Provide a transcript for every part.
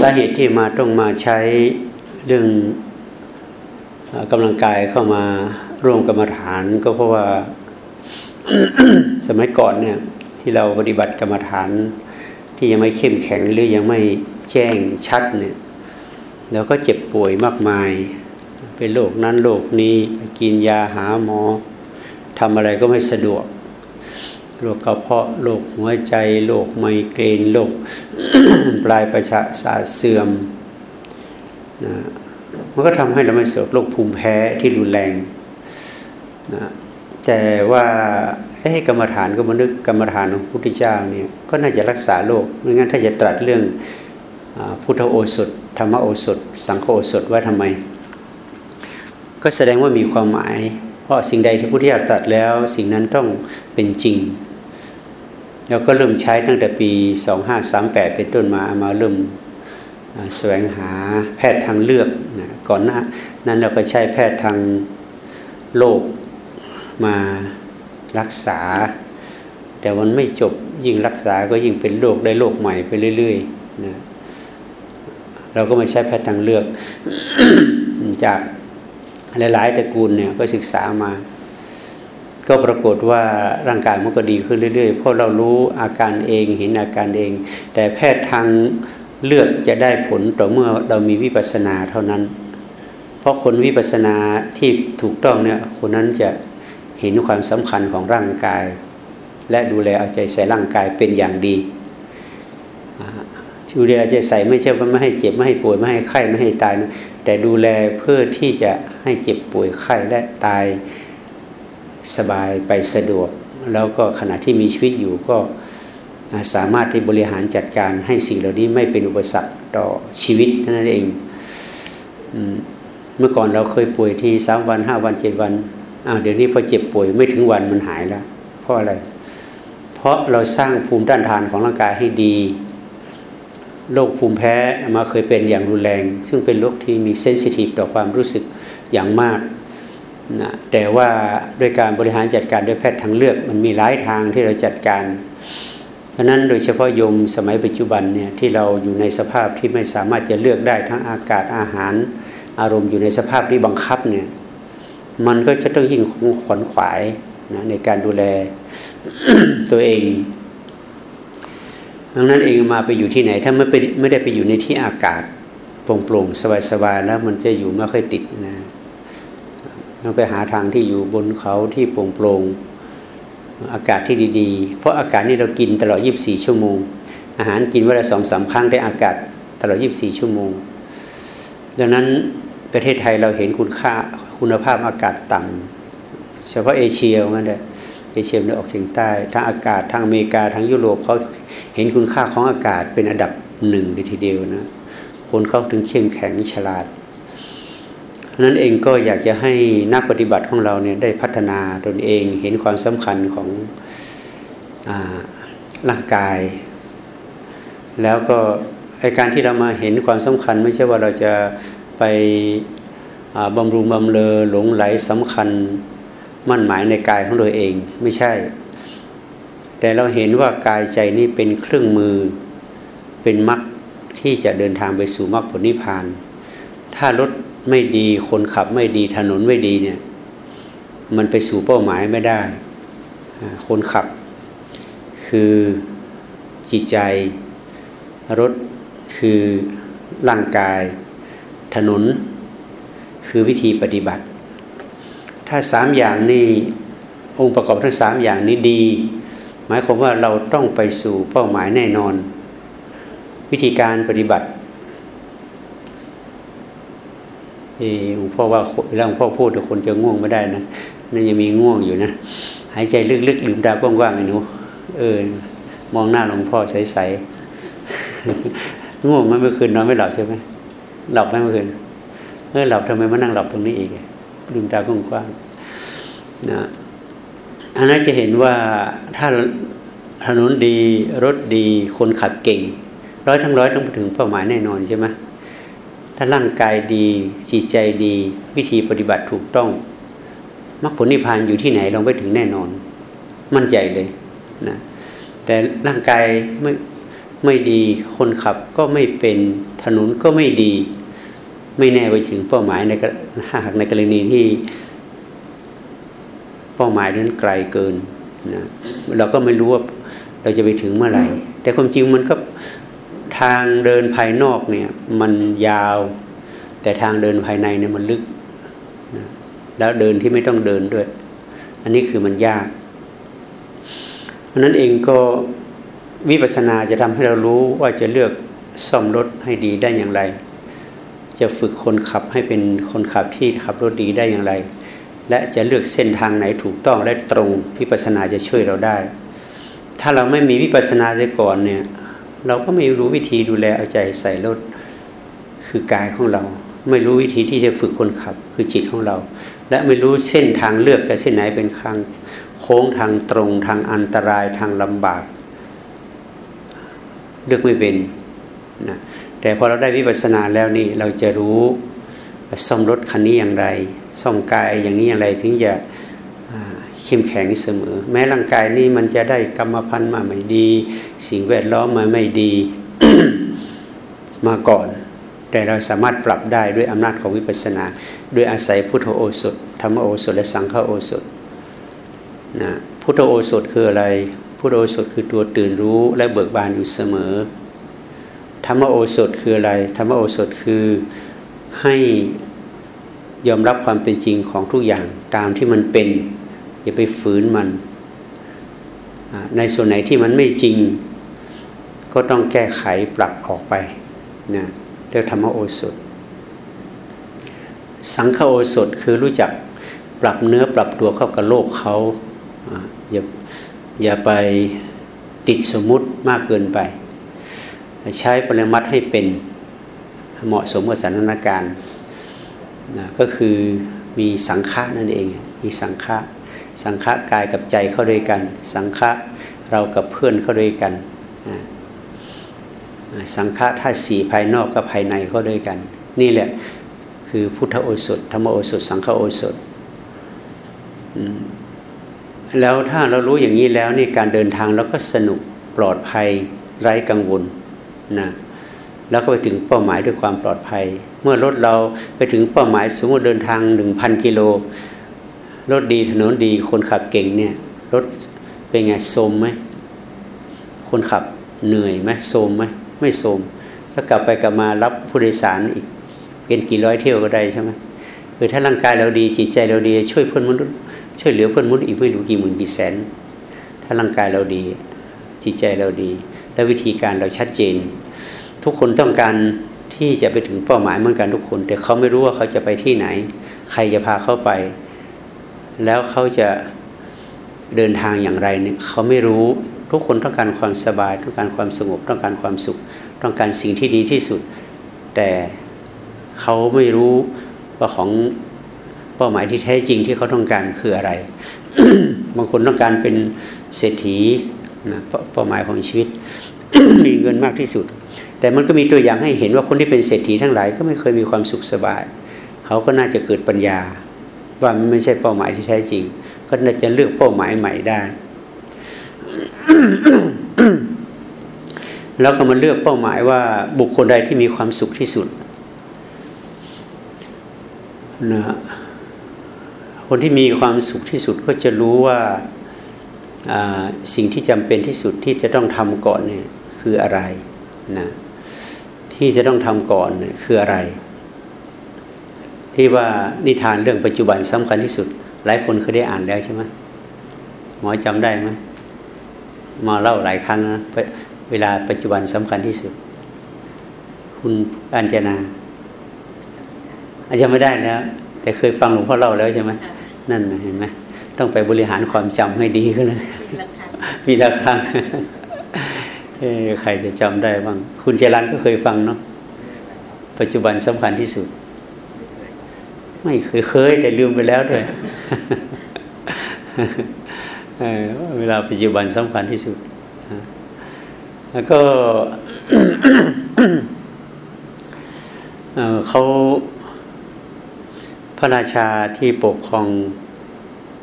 สาเหตุที่มาต้องมาใช้เรื่องกำลังกายเข้ามาร่วมกรรมฐานก็เพราะว่าสมัยก่อนเนี่ยที่เราปฏิบัติกรรมฐานที่ยังไม่เข้มแข็งหรือยังไม่แจ้งชัดเนี่ยเราก็เจ็บป่วยมากมาย เป็นโรคนั้นโรคนี้กินยาหาหมอทำอะไรก็ไม่สะดวกโรคกระเพาะโรคหัวใจโรคไมเกรนโรค ปลายประชาสาเสื่อมนะมันก็ทำให้เราไม่เสริมโรคภูมิแพ้ที่รุนแรงนะแต่ว่าให้กรรมฐานก็มานึกกรรมฐานของพุทธเจ้าเนี่ยก็น่าจะรักษาโรคไม่งั้นถ้าจะตรัสเรื่องพุทธโอสถธรรมโอสถ สังฆโอสถว่าทำไม ก็แสดงว่ามีความหมาย เพราะสิ่งใดที่พุทธเจ้าตรัสแล้ว สิ่งนั้นต้องเป็นจริง เราก็เริ่มใช้ตั้งแต่ปี 2538 เป็นต้นมามาเริ่มแสวงหาแพทย์ทางเลือกนะก่อนหน้านั้นเราก็ใช้แพทย์ทางโลกมารักษา แต่มันไม่จบยิ่งรักษาก็ยิ่งเป็นโรคได้โรคใหม่ไปเรื่อยๆนะเราก็มาใช้แพทย์ทางเลือกจากหลายๆตระกูลเนี่ยก็ศึกษามา ก็ปรากฏว่าร่างกายมันก็ดีขึ้นเรื่อยๆ เพราะเรารู้อาการเองเห็นอาการเอง แต่แพทย์ทางเลือกจะได้ผลต่อเมื่อเรามีวิปัสสนาเท่านั้น เพราะคนวิปัสสนาที่ถูกต้องเนี่ยคนนั้นจะเห็นความสำคัญของร่างกาย และดูแลเอาใจใส่ร่างกายเป็นอย่างดีดูแลเอาใจใส่ไม่ใช่ว่าไม่ให้เจ็บไม่ให้ป่วยไม่ให้ไข้ไม่ให้ตายนะแต่ดูแลเพื่อที่จะให้เจ็บป่วยไข้และตาย สบายไปสะดวก แล้วก็ขณะที่มีชีวิตอยู่ก็สามารถที่บริหารจัดการให้สิ่งเหล่านี้ไม่เป็นอุปสรรคต่อชีวิตนั่นเองเมื่อก่อนเราเคยป่วยทีสามวันห้าวันเจ็ดวันเดี๋ยวนี้พอเจ็บป่วยไม่ถึงวันมันหายแล้ว เพราะอะไร เพราะเราสร้างภูมิต้านทานของร่างกายให้ดีโรคภูมิแพ้มาเคยเป็นอย่างรุนแรง ซึ่งเป็นโรคที่มีเซนซิทีฟต่อความรู้สึกอย่างมาก นะแต่ว่าด้วยการบริหารจัดการด้วยแพทย์ทางเลือกมันมีหลายทางที่เราจัดการ เพราะนั้นโดยเฉพาะโยมสมัยปัจจุบันเนี่ยที่เราอยู่ในสภาพที่ไม่สามารถจะเลือกได้ทั้งอากาศอาหาร อารมณ์อยู่ในสภาพที่บังคับเนี่ยมันก็จะต้องยิ่งขวนขวายนะในการดูแลตัวเองดังนั้นเองมาไปอยู่ที่ไหน ถ้าไม่ไปไม่ได้ไปอยู่ในที่อากาศโปร่งๆสบายๆแล้วมันจะอยู่ไม่ค่อยติดนะ ไปหาทางที่อยู่บนเขาที่โปร่งๆอากาศที่ดีๆ เพราะอากาศนี่เรากินตลอด 24 ชั่วโมง อาหารกินวันละสองสาครั้งได้อากาศตลอด 24 ชั่วโมง ดังนั้นประเทศไทยเราเห็นคุณค่าคุณภาพอากาศต่ำเฉพาะเอเชียว่าเลยเอเชียเหนือออกเฉียงใต้ทางอากาศทางอเมริกาทางยุโรปเขาเห็นคุณค่าของอากาศเป็นอันดับหนึ่งเลยทีเดียวนะคนเขาถึงเข้มแข็งฉลาด นั้นเองก็อยากจะให้นักปฏิบัติของเราเนี่ยได้พัฒนาตนเองเห็นความสำคัญของอร่างกาย แล้วก็ไอการที่เรามาเห็นความสำคัญ ไม่ใช่ว่าเราจะไปบำรุงบำเลอหลงไหลสำคัญมั่นหมายในกายของตัวเองไม่ใช่ แต่เราเห็นว่ากายใจนี้เป็นเครื่องมือเป็นมรรคที่จะเดินทางไปสู่มรรคผลนิพพาน ถ้ารถ ไม่ดีคนขับไม่ดีถนนไม่ดีเนี่ย มันไปสู่เป้าหมายไม่ได้ คนขับคือจิตใจ รถคือร่างกาย ถนน คือวิธีปฏิบัติ ถ้าสามอย่างนี้องค์ประกอบทั้งสามอย่างนี้ดี หมายความว่าเราต้องไปสู่เป้าหมายแน่นอน วิธีการปฏิบัติเออ หลวงพ่อว่าเรื่องพ่อพูดแต่คนจะง่วงไม่ได้นะนั่นยังมีง่วงอยู่นะหายใจลึกๆลืมตากว้างๆไอ้หนูเออมองหน้าหลวงพ่อใสๆง่วงไหมเมื่อคืนนอนไม่หลับใช่ไหมหลับไหมเมื่อคืนเออหลับทำไมมานั่งหลับตรงนี้อีกลืมตากว้างๆนะอันนั้นจะเห็นว่าถ้าถนนดีรถดีคนขับเก่ง ร้อยทั้งร้อยต้องถึงเป้าหมายแน่นอนใช่ไหม ถ้าร่างกายดีจิตใจดี วิธีปฏิบัติถูกต้องมรรคผลนิพพานอยู่ที่ไหนเราไปถึงแน่นอน มั่นใจเลยนะแต่ร่างกายไม่ไม่ดีคนขับก็ไม่เป็นถนนก็ไม่ดี ไม่แน่ไปถึงเป้าหมายในหากในกรณีที่ เป้าหมายนั้นไกลเกินนะเราก็ไม่รู้ว่าเราจะไปถึงเมื่อไหร่ แต่ความจริงมันก็ ทางเดินภายนอกเนี่ยมันยาว แต่ทางเดินภายในเนี่ยมันลึกนะแล้วเดินที่ไม่ต้องเดินด้วย อันนี้คือมันยากเพราะนั้นเองก็วิปัสสนาจะทำให้เรารู้ว่าจะเลือกซ่อมรถให้ดีได้อย่างไร จะฝึกคนขับให้เป็นคนขับที่ขับรถดีได้อย่างไร และจะเลือกเส้นทางไหนถูกต้องและตรงวิปัสสนาจะช่วยเราได้ ถ้าเราไม่มีวิปัสสนาเสียก่อนเนี่ย เราก็ไม่รู้วิธีดูแลเอาใจใส่รถคือกายของเรา ไม่รู้วิธีที่จะฝึกคนขับ คือจิตของเรา และไม่รู้เส้นทางเลือกแต่เส้นไหนเป็นทางโค้งทางตรงทางอันตรายทางลำบาก เลือกไม่เป็นนะแต่พอเราได้วิปัสสนาแล้วนี่เราจะรู้ซ่อมรถคันนี้อย่างไร ซ่อมกายอย่างนี้อย่างไรถึงจะ เข้มแข็งเสมอ แม้ร่างกายนี่มันจะได้กรรมพันธุ์มาไม่ดี สิ่งแวดล้อมมาไม่ดีมาก่อน แต่เราสามารถปรับได้ด้วยอำนาจของวิปัสสนา ด้วยอาศัยพุทธโอสถธรรมโอสถและสังฆโอสถนะพุทธโอสถคืออะไร พุทธโอสถคือตัวตื่นรู้และเบิกบานอยู่เสมอ ธรรมโอสถคืออะไร ธรรมโอสถคือให้ยอมรับความเป็นจริงของทุกอย่างตามที่มันเป็น อย่าไปฝืนมัน ในส่วนไหนที่มันไม่จริง ก็ต้องแก้ไขปรับออกไปนะเรียกธรรมโอสถ สังฆโอสถคือรู้จักปรับเนื้อปรับตัวเข้ากับโลกเขาอย่าอย่าไปติดสมมุติมากเกินไป ใช้ปริมัดให้เป็นเหมาะสมกับสถานการณ์นะก็คือมีสังฆะนั่นเอง มีสังฆะ สังฆะกายกับใจเข้าด้วยกัน สังฆะเรากับเพื่อนเข้าด้วยกันสังฆะถ้าสี่ภายนอกกับภายในเข้าด้วยกัน นี่แหละคือพุทธโอสถธรรมโอสถ สังฆโอสถแล้วถ้าเรารู้อย่างนี้แล้วนี่การเดินทางเราก็สนุกปลอดภัยไร้กังวลนะแล้วก็ไปถึงเป้าหมายด้วยความปลอดภัย เมื่อรถเราไปถึงเป้าหมายสมมติเดินทางหนึ่งพันกิโล รถดีถนนดี คนขับเก่งเนี่ยรถเป็นไงโซมไหมคนขับเหนื่อยไหมโซมไหมไม่โซมแล้วกลับไปกลับมารับผู้โดยสารอีกเป็นกี่ร้อยเที่ยวก็ได้ใช่ไหมคือถ้าร่างกายเราดีจิตใจเราดีช่วยเพื่อนมนุษย์ช่วยเหลือเพื่อนมนุษย์อีกไม่รู้กี่หมื่นกี่แสน ถ้าร่างกายเราดี จิตใจเราดี และวิธีการเราชัดเจน ทุกคนต้องการที่จะไปถึงเป้าหมายเหมือนกันทุกคน แต่เขาไม่รู้ว่าเขาจะไปที่ไหน ใครจะพาเข้าไป แล้วเขาจะเดินทางอย่างไรเนี่ยเขาไม่รู้ทุกคนต้องการความสบาย ต้องการความสงบต้องการความสุข ต้องการสิ่งที่ดีที่สุด แต่เขาไม่รู้ว่าของเป้าหมายที่แท้จริงที่เขาต้องการคืออะไร บางคนต้องการเป็นเศรษฐีนะเป้าหมายของชีวิต มีเงินมากที่สุด แต่มันก็มีตัวอย่างให้เห็นว่าคนที่เป็นเศรษฐีทั้งหลายก็ไม่เคยมีความสุขสบาย เขาก็น่าจะเกิดปัญญา ว่ามันไม่ใช่เป้าหมายที่แท้จริง ก็น่าจะเลือกเป้าหมายใหม่ได้ แล้วก็มาเลือกเป้าหมายว่าบุคคลใดที่มีความสุขที่สุดนะคนที่มีความสุขที่สุดก็จะรู้ว่าสิ่งที่จำเป็นที่สุดที่จะต้องทำก่อนเนี่ยคืออะไรนะที่จะต้องทำก่อนเนี่ยคืออะไร ที่ว่านิทานเรื่องปัจจุบันสำคัญที่สุด หลายคนเคยได้อ่านแล้วใช่ไหมหมอจำได้ไหมมาเล่าหลายครั้งนะเวลาปัจจุบันสำคัญที่สุด คุณอัญจนาอาจจะไม่ได้แล้ว แต่เคยฟังหลวงพ่อเล่าแล้วใช่ไหมนั่นเห็นไหมต้องไปบริหารความจำให้ดีขึ้นเลยมีราคาใครจะจำได้บ้าง คุณเจรันก็เคยฟังเนาะปัจจุบันสำคัญที่สุด ไม่เคยเคยแต่ลืมไปแล้วด้วยเวลาปัจจุบันสำคัญที่สุด แล้วก็เขาพระราชาที่ปกครอง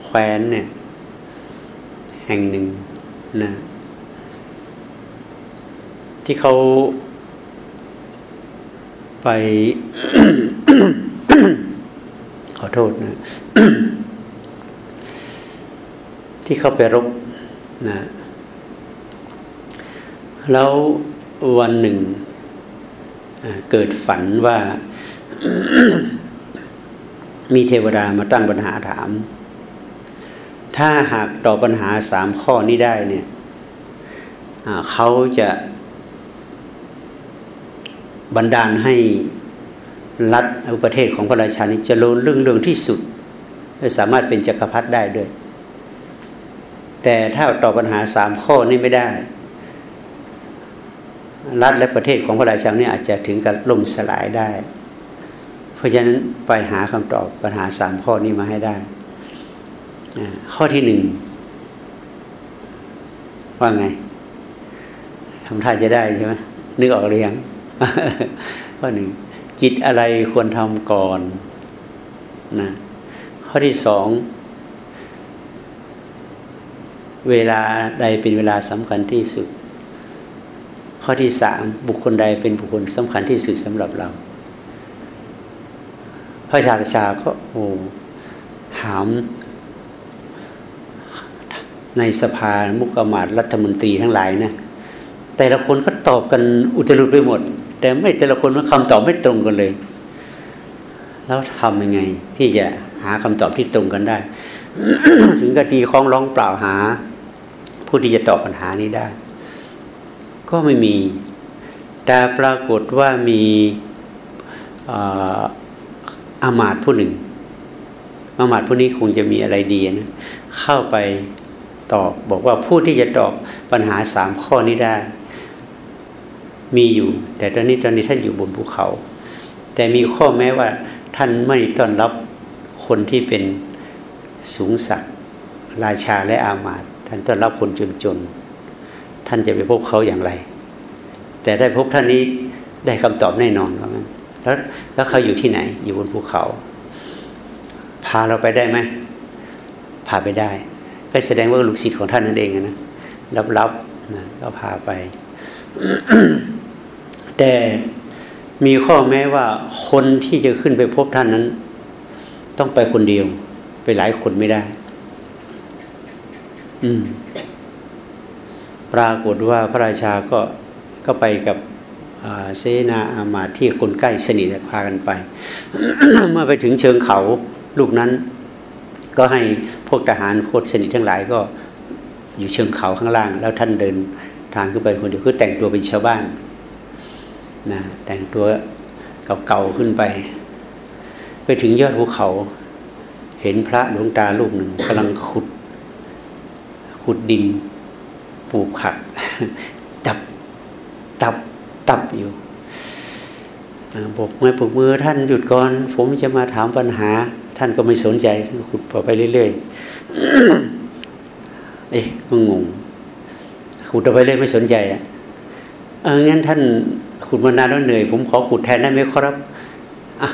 แคว้นเนี่ย แห่งหนึ่งนะที่เขาไป อโทษนะที่เขาไปรบนะแล้ววันหนึ่งเกิดฝันว่ามีเทวดามาตั้งปัญหาถาม ถ้าหากตอบปัญหาสามข้อนี้ได้เนี่ยเขาจะบันดาลให้ รัฐอุประเทศของพระราชานี้จะโลนเรื่องเรื่องที่สุดและสามารถเป็นจักรพรรดิได้ด้วย แต่ถ้าตอบปัญหาสามข้อนี้ไม่ได้ รัฐและประเทศของพระราชาเนี่ยอาจจะถึงกับล่มสลายได้ เพราะฉะนั้นไปหาคำตอบปัญหาสามข้อนี้มาให้ได้ ข้อที่หนึ่งว่าไงทำท่าจะได้ใช่ไหมนึกออกหรือยังข้อหนึ่ง จิตอะไรควรทำก่อนนะข้อที่สองเวลาใดเป็นเวลาสำคัญที่สุด ข้อที่สามบุคคลใดเป็นบุคคลสำคัญที่สุดสำหรับเรา พระชาติชาก็โอ้ถามในสภามุกมาศรัฐมนตรีทั้งหลายนะแต่ละคนก็ตอบกันอุตรุดไปหมด แต่ไม่แต่ละคนมันคำตอบไม่ตรงกันเลย แล้วทำยังไง ที่จะหาคำตอบที่ตรงกันได้ ถึงกะตีคล้องร้องเปล่าหา ผู้ที่จะตอบปัญหานี้ได้ ก็ไม่มี แต่ปรากฏว่ามีอามาตผู้หนึ่งอามาตผู้นี้คงจะมีอะไรดีนะเข้าไปตอบบอกว่าผู้ที่จะตอบปัญหาสามข้อนี้ได้ มีอยู่ แต่ตอนนี้ตอนนี้ท่านอยู่บนภูเขา แต่มีข้อแม้ว่าท่านไม่ต้อนรับคนที่เป็นสูงสักราชาและอามาตท่านต้อนรับคนจนๆท่านจะไปพบเขาอย่างไร แต่ได้พบท่านนี้ได้คำตอบแน่นอนว่างั้นแล้วแล้วเขาอยู่ที่ไหน อยู่บนภูเขา พาเราไปได้ไหมพาไปได้ ก็แสดงว่าลูกศิษย์ของท่านนั่นเองนะรับๆนะก็พาไป แต่มีข้อแม้ว่าคนที่จะขึ้นไปพบท่านนั้น ต้องไปคนเดียว ไปหลายคนไม่ได้ อืม ปรากฏว่าพระราชาก็ก็ไปกับเซนาอามาที่คนใกล้สนิทพากันไป เมื่อไปถึงเชิงเขาลูกนั้น ก็ให้พวกทหารพวกสนิททั้งหลายก็อยู่เชิงเขาข้างล่าง แล้วท่านเดินทางขึ้นไปคนเดียวคือแต่งตัวเป็นชาวบ้าน นะแต่งตัวเก่าๆขึ้นไป ไปถึงยอดภูเขา เห็นพระหลวงตาลูกหนึ่งกำลังขุด ขุดดินปลูกผัก ตับตับตับอยู่บอกมือปลูกมือท่านหยุดก่อน ผมจะมาถามปัญหา ท่านก็ไม่สนใจขุดไปเรื่อยๆเอ๊ะงงขุดไปเรื่อยไม่สนใจอะเอองั้นท่าน ขุดมานานแล้วเหนื่อย ผมขอขุดแทนได้ไหมครับอะ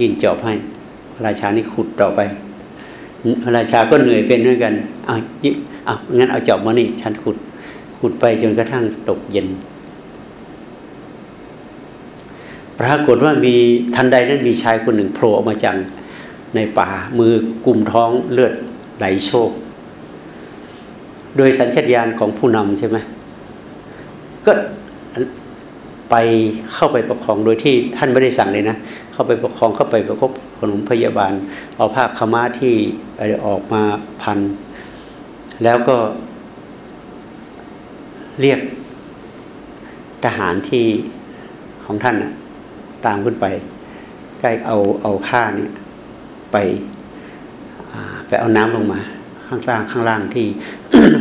ยินจอบให้ราชานี่ขุดต่อไปราชาก็เหนื่อยเป็นเหมือนกันเอาเอางั้นเอาจอบมานี่ฉันขุด ขุดไปจนกระทั่งตกเย็น ปรากฏว่ามีทันใดนั้นมีชายคนหนึ่งโผล่ออกมาจากในป่ามือกลุ่มท้องเลือดไหลโชกโดยสัญชาตญาณของผู้นำใช่ไหมก็ ไปเข้าไปปกครองโดยที่ท่านไม่ได้สั่งเลยนะ เข้าไปปกครองเข้าไปประคบขนมพยาบาล เอาผ้าขม้าที่ออกมาพัน แล้วก็เรียกทหารที่ของท่านตามขึ้นไป ใกล้เอาเอาผ้านี่ไปไปเอาน้ำลงมา ข้างล่างข้างล่างที่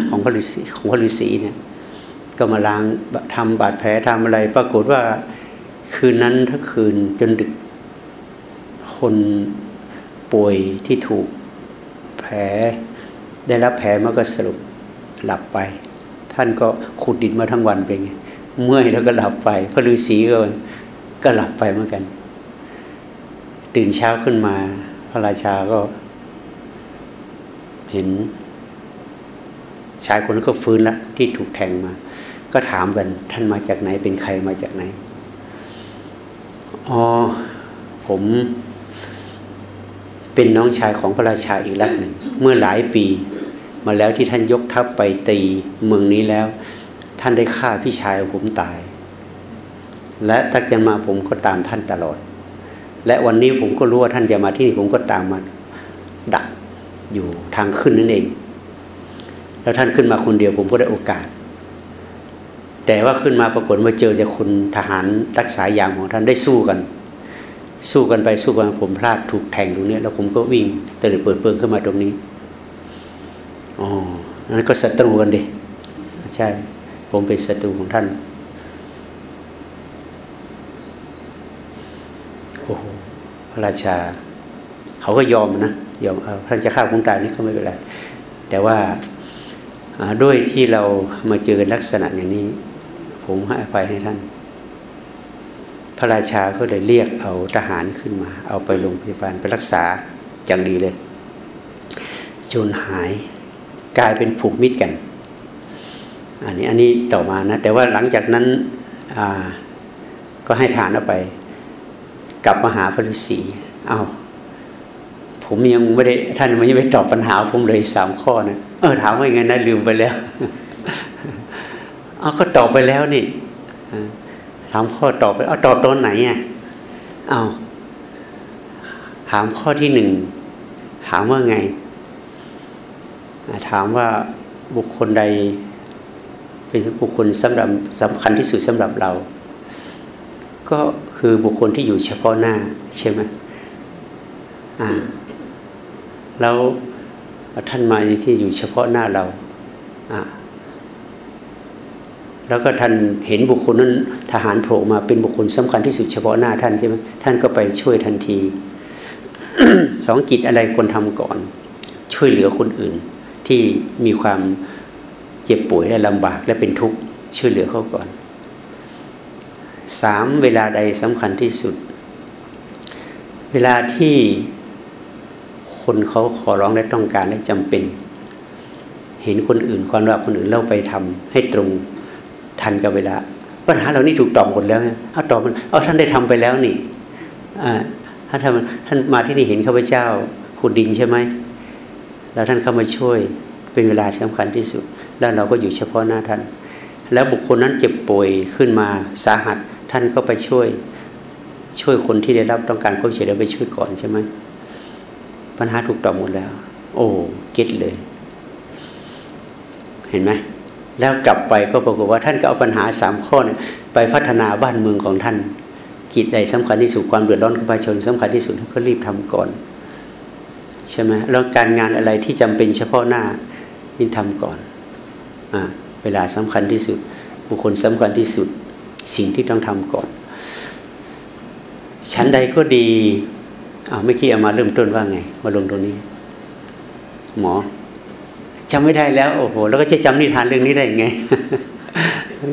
ของพระฤาษีของพระฤาษีเนี่ย ก็มาล้างทำบาดแผลทำอะไร ปรากฏว่าคืนนั้นทั้งคืนจนดึก คนป่วยที่ถูกแผลได้รับแผลมันก็สรุปหลับไป ท่านก็ขุดดินมาทั้งวันเป็นไงเมื่อยแล้วก็หลับไปพระฤาษีก็ก็หลับไปเหมือนกัน ตื่นเช้าขึ้นมา พระราชาก็ เห็นชายคนนั้นก็ฟื้นแล้วที่ถูกแทงมา ก็ถามกันท่านมาจากไหนเป็นใครมาจากไหนอ๋อผมเป็นน้องชายของพระราชาอีกลักหนึ่งเมื่อหลายปี มาแล้วที่ท่านยกทัพไปตีเมืองนี้แล้ว ท่านได้ฆ่าพี่ชายผมตาย และตั้งแต่มาผมก็ตามท่านตลอด และวันนี้ผมก็รู้ว่าท่านจะมาที่นี่ผมก็ตามมาดักอยู่ทางขึ้นนั่นเอง แล้วท่านขึ้นมาคนเดียวผมก็ได้โอกาส แต่ว่าขึ้นมาปรากฏมาเจอจะคุณทหารรักษายามของท่านได้สู้กัน สู้กันไปสู้กันผมพลาดถูกแทงตรงนี้แล้วผมก็วิ่งตื่นเปิดเปิงขึ้นมาตรงนี้อ๋อนั้นก็ศัตรูกันดิใช่ ผมเป็นศัตรูของท่านโอ้โหพระราชา เขาก็ยอมนะยอมอท่านจะฆ่าผมตายนี่ก็ไม่เป็นไรแต่ว่าด้วยที่เรามาเจอกันลักษณะอย่างนี้ ผมให้อภัยให้ท่าน พระราชาก็เลยเรียกเอาทหารขึ้นมา เอาไปโรงพยาบาลไปรักษาอย่างดีเลยจนหายกลายเป็นผูกมิตรกัน อันนี้อันนี้ต่อมานะ แต่ว่าหลังจากนั้นก็ให้ทานเอาไป กลับมาหาพระฤาษีเอา้าผมยังไม่ได้ท่านไม่ได้ตอบปัญหาผมเลยสามข้อนะเออถามว่าไงนะลืมไปแล้ว เอาก็ตอบไปแล้วนี่ถามข้อตอบไปเอาตอบตอนไหนอะเอาถามข้อที่หนึ่งถามว่าไง ถามว่าบุคคลใด เป็นบุคคลสำหรับสำคัญที่สุดสำหรับเรา ก็คือบุคคลที่อยู่เฉพาะหน้าใช่ไหมอ่าแล้วท่านมาที่อยู่เฉพาะหน้าเราอ่า แล้วก็ท่านเห็นบุคคลนั้นทหารโผล่มาเป็นบุคคลสำคัญที่สุดเฉพาะหน้าท่านใช่ไหมท่านก็ไปช่วยทันทีสองกิจอะไรควรทำก่อน ช่วยเหลือคนอื่น ที่มีความเจ็บป่วยและลำบากและเป็นทุกข์ช่วยเหลือเขาก่อนสามเวลาใดสำคัญที่สุด เวลาที่คนเขาขอร้องและต้องการและจำเป็น เห็นคนอื่นความรับคนอื่นเล่าไปทำให้ตรง ทันกับเวลา ปัญหาเหล่านี้ถูกตอบหมดแล้วเอาตอบมันเอาท่านได้ทำไปแล้วนี่ถ้าท่านท่านมาที่นี่เห็นข้าพเจ้าขุดดินใช่ไหมแล้วท่านเข้ามาช่วยเป็นเวลาสำคัญที่สุด แล้วเราก็อยู่เฉพาะหน้าท่าน แล้วบุคคลนั้นเจ็บป่วยขึ้นมาสาหัสท่านก็ไปช่วยช่วยคนที่ได้รับต้องการความช่วยเหลือไปช่วยก่อนใช่ไหมปัญหาถูกตอบหมดแล้ว โอ้เก็ตเลย เห็นไหม แล้วกลับไปก็ปรากฏว่าท่านก็เอาปัญหาสามข้อไปพัฒนาบ้านเมืองของท่าน กิจใดสำคัญที่สุดความเดือดร้อนของประชาชนสำคัญที่สุดก็รีบทำก่อนใช่ไหมแล้วการงานอะไรที่จำเป็นเฉพาะหน้านี่ทำก่อนอ่าเวลาสำคัญที่สุด บุคคลสำคัญที่สุดสิ่งที่ต้องทำก่อนชั้นใดก็ดีเอาวเมื่อกี้เอามาเริ่มต้นว่าไง มาลงตรงนี้ หมอ จำไม่ได้แล้ว โอ้โหแล้วก็จะจำนิทานเรื่องนี้ได้ไง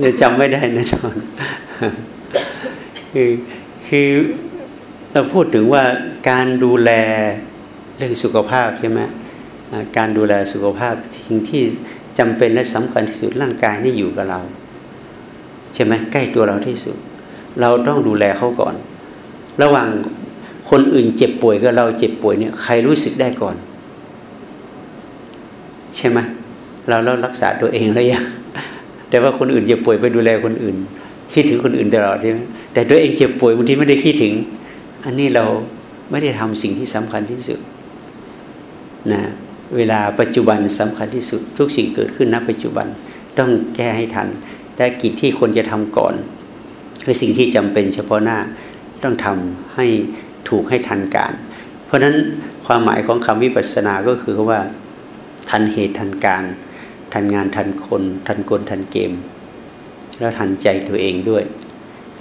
จะจำไม่ได้น่นอนคือคือเราพูดถึงว่าการดูแลเรื่องสุขภาพใช่ไหมการดูแลสุขภาพทิ้งที่จำเป็นและสำคัญที่สุดร่างกายนี่อยู่กับเรา ใช่ไหมใกล้ตัวเราที่สุด เราต้องดูแลเขาก่อน ระหว่างคนอื่นเจ็บป่วยกับเราเจ็บป่วยเนี่ยใครรู้สึกได้ก่อน ใช่ไหมเราเรารักษาตัวเองแล้วยังแต่ว่าคนอื่นเจ็บป่วยไปดูแลคนอื่น คิดถึงคนอื่นตลอดใช่ไหมแต่ตัวเองเจ็บป่วยบางทีไม่ได้คิดถึง อันนี้เราไม่ได้ทำสิ่งที่สำคัญที่สุดนะเวลาปัจจุบันสำคัญที่สุด ทุกสิ่งเกิดขึ้นณปัจจุบันต้องแก้ให้ทันแต่กิจที่คนจะทำก่อนคือสิ่งที่จำเป็นเฉพาะหน้าต้องทำให้ถูกให้ทันการ เพราะฉะนั้นความหมายของคำวิปัสสนาก็คือว่า ทันเหตุทันการ ทันงานทันคน ทันกลทันเกม แล้วทันใจตัวเองด้วย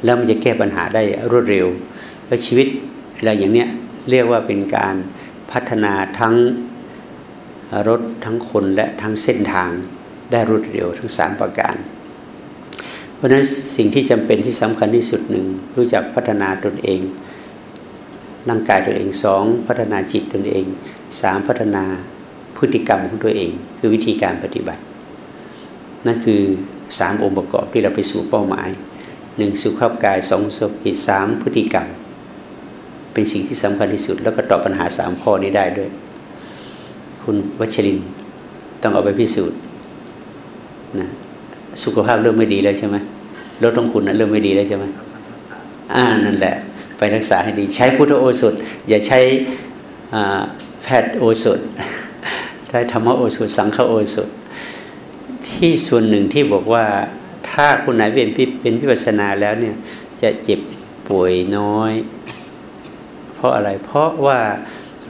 แล้วมันจะแก้ปัญหาได้รวดเร็ว แล้วชีวิตอะไรอย่างเนี้ยเรียกว่าเป็นการพัฒนาทั้งรถทั้งคนและทั้งเส้นทางได้รวดเร็วทั้งสามประการ เพราะฉะนั้นสิ่งที่จำเป็นที่สำคัญที่สุดหนึ่งรู้จักพัฒนาตนเองร่างกายตัวเองสองพัฒนาจิตตนเองสามพัฒนา พฤติกรรมของตัวเอง คือวิธีการปฏิบัติ นั่นคือสามองค์ประกอบที่เราไปสู่เป้าหมายหนึ่งสุขภาพกายสองสุขจิตสามพฤติกรรม เป็นสิ่งที่สำคัญที่สุด แล้วก็ตอบปัญหาสามข้อนี้ได้ด้วย คุณวัชรินต้องเอาไปพิสูจน์นะสุขภาพเริ่มไม่ดีแล้วใช่ไหมรถของคุณนะเริ่มไม่ดีแล้วใช่ไหมอ่านั่นแหละ ไปรักษาให้ดี ใช้พุทธโอสถ อย่าใช้แพทย์โอสถ ใช้ธรรมโอสถสังฆโอสถที่ส่วนหนึ่งที่บอกว่าถ้าคุณไหนเป็นเป็นพิปัสนาแล้วเนี่ยจะเจ็บป่วยน้อย เพราะอะไรเพราะว่า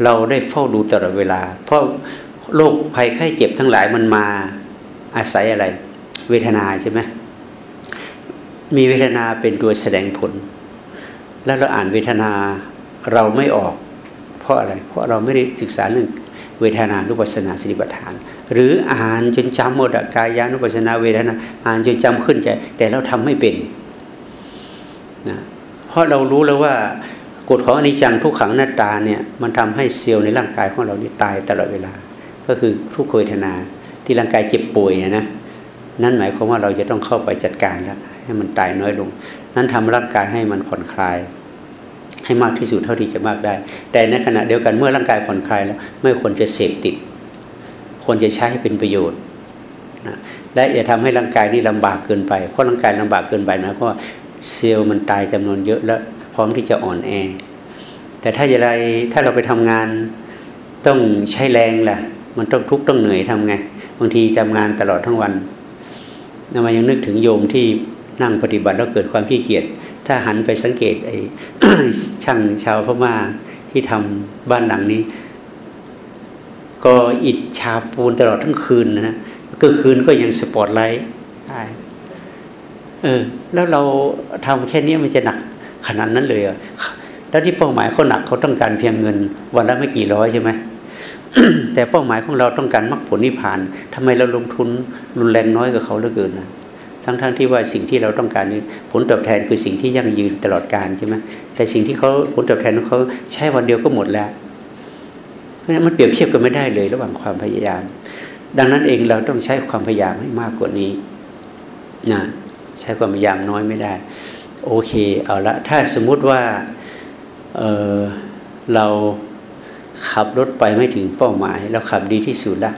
เราได้เฝ้าดูตลอดเวลา เพราะโรคภัยไข้เจ็บทั้งหลายมันมาอาศัยอะไร เวทนาใช่ไหมมีเวทนาเป็นตัวแสดงผล แล้วเราอ่านเวทนาเราไม่ออก เพราะอะไร เพราะเราไม่ได้ศึกษาเรื่อง เวทนานุปัสนาสติปัฏฐาน หรืออ่านจนจำหมดกายานุปัสนาเวทนาอ่านจนจำขึ้นใจ แต่เราทำไม่เป็นนะเพราะเรารู้แล้วว่ากฎของอนิจจังทุกขังหน้าตาเนี่ยมันทำให้เซลล์ในร่างกายของเรานี่ตายตลอดเวลา ก็คือทุกขเวทนาที่ร่างกายเจ็บป่วยนะนะนั่นหมายความว่าเราจะต้องเข้าไปจัดการแล้วให้มันตายน้อยลง นั้นทำร่างกายให้มันผ่อนคลาย ให้มากที่สุดเท่าที่จะมากได้ แต่ในขณะเดียวกันเมื่อร่างกายผ่อนคลายแล้วไม่ควรจะเสพติด ควรจะใช้ให้เป็นประโยชน์นะและอย่าทำให้ร่างกายนี่ลำบากเกินไป เพราะร่างกายลำบากเกินไปนะเพราะเซลล์มันตายจำนวนเยอะแล้วพร้อมที่จะอ่อนแอ แต่ถ้าอย่างไรถ้าเราไปทำงานต้องใช้แรงล่ะมันต้องทุกข์ต้องเหนื่อยทำไงบางทีทำงานตลอดทั้งวันนมายังนึกถึงโยมที่นั่งปฏิบัติแล้วเกิดความขี้เกียจ ถ้าหันไปสังเกตไอ้ช่างชาวพม่าที่ทำบ้านหลังนี้ ก็อิดชาปูนตลอดทั้งคืนนะก็คืนก็ยังสปอตไลท์ได้เออ แล้วเราทำแค่นี้มันจะหนักขนาดนั้นเลยอะแล้วที่เป้าหมายเขาหนักเขาต้องการเพียงเงิน วันละไม่กี่ร้อยใช่ไหมแต่เป้าหมายของเราต้องการมรรคผลนิพพานทำไมเราลงทุนรุนแรงน้อยกับเขาเหลือเกินนะ ทั้งๆทที่ว่าสิ่งที่เราต้องการนี้ผลตอบแทนคือสิ่งที่ยั่งยืนตลอดการใช่ไหมแต่สิ่งที่เขาผลตอบแทนของเขาใช้วันเดียวก็หมดแล้วเพราะฉะนั้นมันเปรียบเทียบกันไม่ได้เลยระหว่างความพยายาม ดังนั้นเองเราต้องใช้ความพยายามให้มากกว่านี้นะใช้ความพยายามน้อยไม่ได้ โอเคเอาละถ้าสมมุติว่าเเราขับรถไปไม่ถึงเป้าหมาย เราขับดีที่สุดละ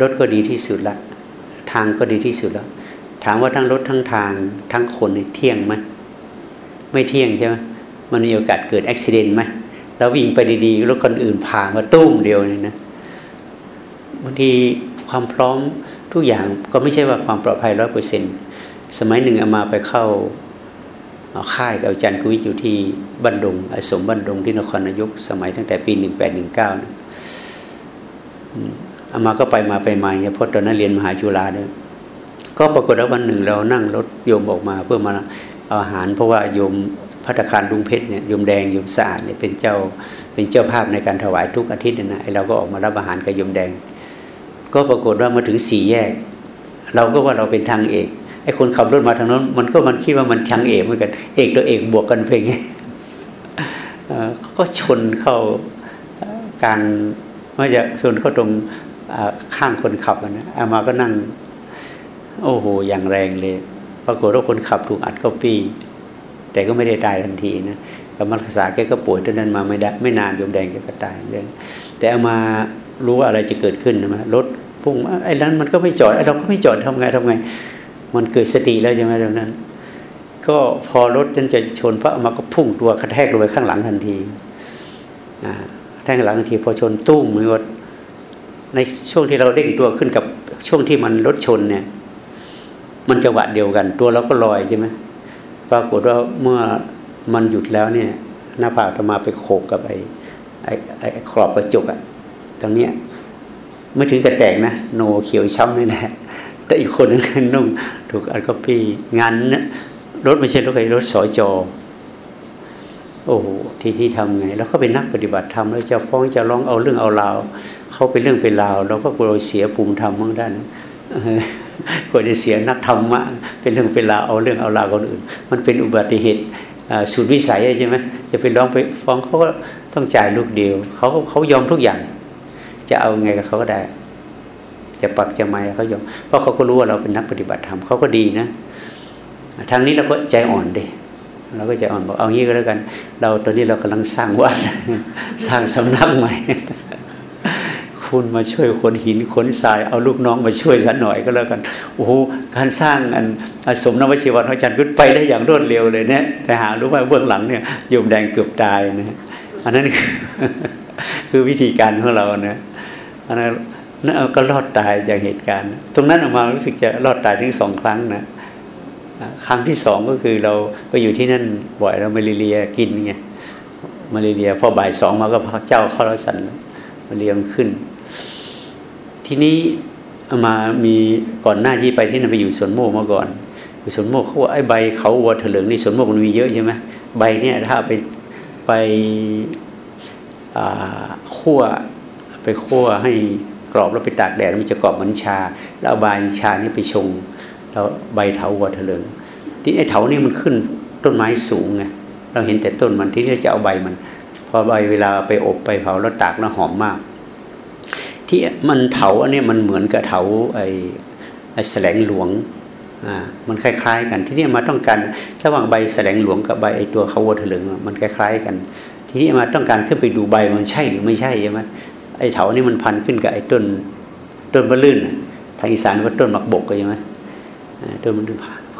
รถก็ดีที่สุดละ ทางก็ดีที่สุดแล้ว ถามว่าทั้งรถทั้งทางทั้งคนเที่ยงไหมไม่เที่ยงใช่ไหมมันมีโอกาสเกิดอุบิเหตุไหมแล้ววิ่งไปดีๆรถคนอื่นผ่านมาตุ้มเดียวนี่นะบางทีความพร้อมทุกอย่างก็ไม่ใช่ว่าความปลอดภัยร้อยเปอร์เซ็นต์สมัยหนึ่งเอามาไปเข้าค่ายกับอาจารย์กุวิทอยู่ที่บันดงอสมบันดงที่นครนายก สมัยตั้งแต่ปีหนึ่งแปดหนึ่งเก้านะ อามาก็ไปมาไปมาเนี่ยเพราะตอนนั้นเรียนมหาจุฬาเนี่ยก็ปรากฏว่าวันหนึ่งเรานั่งรถโยมออกมา เพื่อมาเอาอาหาร เพราะว่าโยมพัตคารลุงเพชรเนี่ยโยมแดงโยมสะอาดเนี่ยเป็นเจ้าเป็นเจ้าภาพในการถวายทุกอาทิตย์นะไอเราก็ออกมารับอาหารกับโยมแดง ก็ปรากฏว่ามาถึงสี่แยก เราก็ว่าเราเป็นทางเอกไอ้คนขับรถมาทางนั้น มันก็มันคิดว่ามันชังเอกเหมือนกันเอกตัวเอกบวกกันเพลงก็ชนเข้ากลางไม่จะชนเข้าตรง ข้างคนขับนะอามาก็นั่ง โอ้โหอย่างแรงเลย ปรากฏว่าคนขับถูกอัดก็ปี้แต่ก็ไม่ได้ตายทันทีนะกรรมรักษาแกก็ป่วยตอนนั้นมาไม่ได้ไม่นานโยมแดงแกก็ตายเลยแต่เอามารู้ว่าอะไรจะเกิดขึ้นนะรถพุ่งไอ้นั้นมันก็ไม่จอดไอ้เราก็ไม่จอดทำไงทำไง มันเกิดสติแล้วใช่ไหมตรงนั้น ก็พอรถนั้นจะชนพระมาก็พุ่งตัวกระแทกลงไปข้างหลังทันทีอ่าแทกข้างหลังทันที พอชนตุ้มมือ ในช่วงที่เราเด้งตัวขึ้นกับช่วงที่มันรถชนเนี่ย มันจังหวะเดียวกัน ตัวเราก็ลอยใช่ไหมปรากฏว่าเมื่อมันหยุดแล้วเนี่ย หน้าผากจะมาไปโขกกับไอ้ไอ้ไอ้ขอบกระจกอะตรงเนี้ยไม่ถึงจะแตกนะโนเขียวช้ำนี่แหละแต่อีกคนนึงนุ่งถูกอัดก็พี่งานนะรถไม่ใช่รถใครรถสอจอโอ้โหทีนี้ทำไง แล้วก็เป็นนักปฏิบัติธรรมแล้วจะฟ้องจะร้องเอาเรื่องเอาราว เขาเป็นเรื่องเป็นราวเราก็กลัวเสียภูมิธรรมมั่งด้านกลัวจะเสียนักธรรมะเป็นเรื่องเป็นราวเอาเรื่องเอาราวคนอื่น มันเป็นอุบัติเหตุสูตรวิสัยใช่ไหมจะไปร้องไปฟ้องเขาก็ต้องจ่ายลูกเดียวเขาเขายอมทุกอย่าง จะเอาไงกับเขาก็ได้ จะปรับจะไม่เขายอมเพราะเขาก็รู้ว่าเราเป็นนักปฏิบัติธรรมเขาก็ดีนะทางนี้เราก็ใจอ่อนดิเราก็ใจอ่อนบอกเอางี้ก็แล้วกัน เราตอนนี้เรากำลังสร้างวัดสร้างสำนักใหม่ คุณมาช่วยคนหินขนทรายเอาลูกน้องมาช่วยสักหน่อยก็แล้วกันโอ้โหการสร้างอันอสมนวชิวันพระอาจารย์ยุทธไปได้อย่างรวดเร็วเลยเนี่ยแต่หารู้ว่าเบื้องหลังเนี่ยโยมแดงเกือบตายนะอันนั้นคือคือวิธีการของเรานะอันนั้นนั่นก็รอดตายจากเหตุการณ์ ตรงนั้นออกมารู้สึกจะรอดตายถึงสองครั้งนะครั้งที่สองก็คือเราไปอยู่ที่นั่นบ่อยเรามาเรียกินไงมาเรียพอบ่ายสองมาก็พระเจ้าเข้าราสันมาเรียงขึ้น ทีนี้มามีก่อนหน้าที่ไปที่นั่นไปอยู่สวนโมกมาก่อนอยู่สวนโมกเขาว่าไอ้ใบเขาวัวเถลิงในสวนโมกมันมีเยอะใช่ไหมใบเนี่ยถ้าไปไปคั่วไปคั่วให้กรอบแล้วไปตากแดดมันจะกรอบเหมือนชา แล้วใบชานี่ไปชงแล้วใบเถาวัวเถลิงที่ไอ้เถานี่มันขึ้นต้นไม้สูงไงเราเห็นแต่ต้นมันที่นี่จะเอาใบมัน พอใบเวลาไปอบไปเผาแล้วตากแล้วหอมมาก ที่มันเถาอันนี้มันเหมือนกับเถาไอ้ไอ้แสลงหลวงอ่ามันคล้าย ๆ กันที่นี่มาต้องการระหว่างใบแสลงหลวงกับใบไอ้ตัวเขาวัวเถลิงมันคล้าย ๆ กัน ทีนี้มาต้องการขึ้นไปดูใบมันใช่หรือไม่ใช่ใช่ไหมไอ้เถานี่มันพันขึ้นกับไอ้ต้นต้นมะลื่นทางอีสานว่าต้นหมักบกใช่ไหมต้นมัน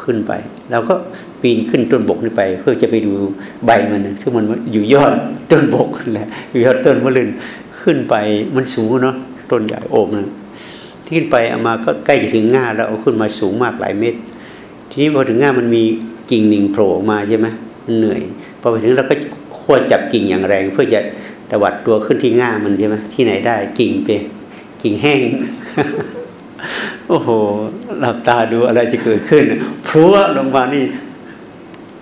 ขึ้นไปเราก็ปีนขึ้นต้นบกนี่ไป เพื่อจะไปดูใบมันคือมันอยู่ยอดต้นบกแหละอยู่ยอดต้นมะลื่นขึ้นไปมันสูงเนาะ ต้นใหญ่โอบนึงที่ขึ้นไปเอามาก็ใกล้จะถึงง่าแล้วเอาขึ้นมาสูงมากหลายเมตร ทีนี้พอถึงง่ามันมีกิ่งหนึ่งโผล่ออกมาใช่ไหมมันเหนื่อยพอไปถึงเราก็ขั้วจับกิ่งอย่างแรง เพื่อจะตวัดตัวขึ้นที่ง่ามันใช่ไหมที่ไหนได้กิ่งไปกิ่งแห้ง โอ้โหหลับตาดูอะไรจะเกิดขึ้นพรัวลงมานี่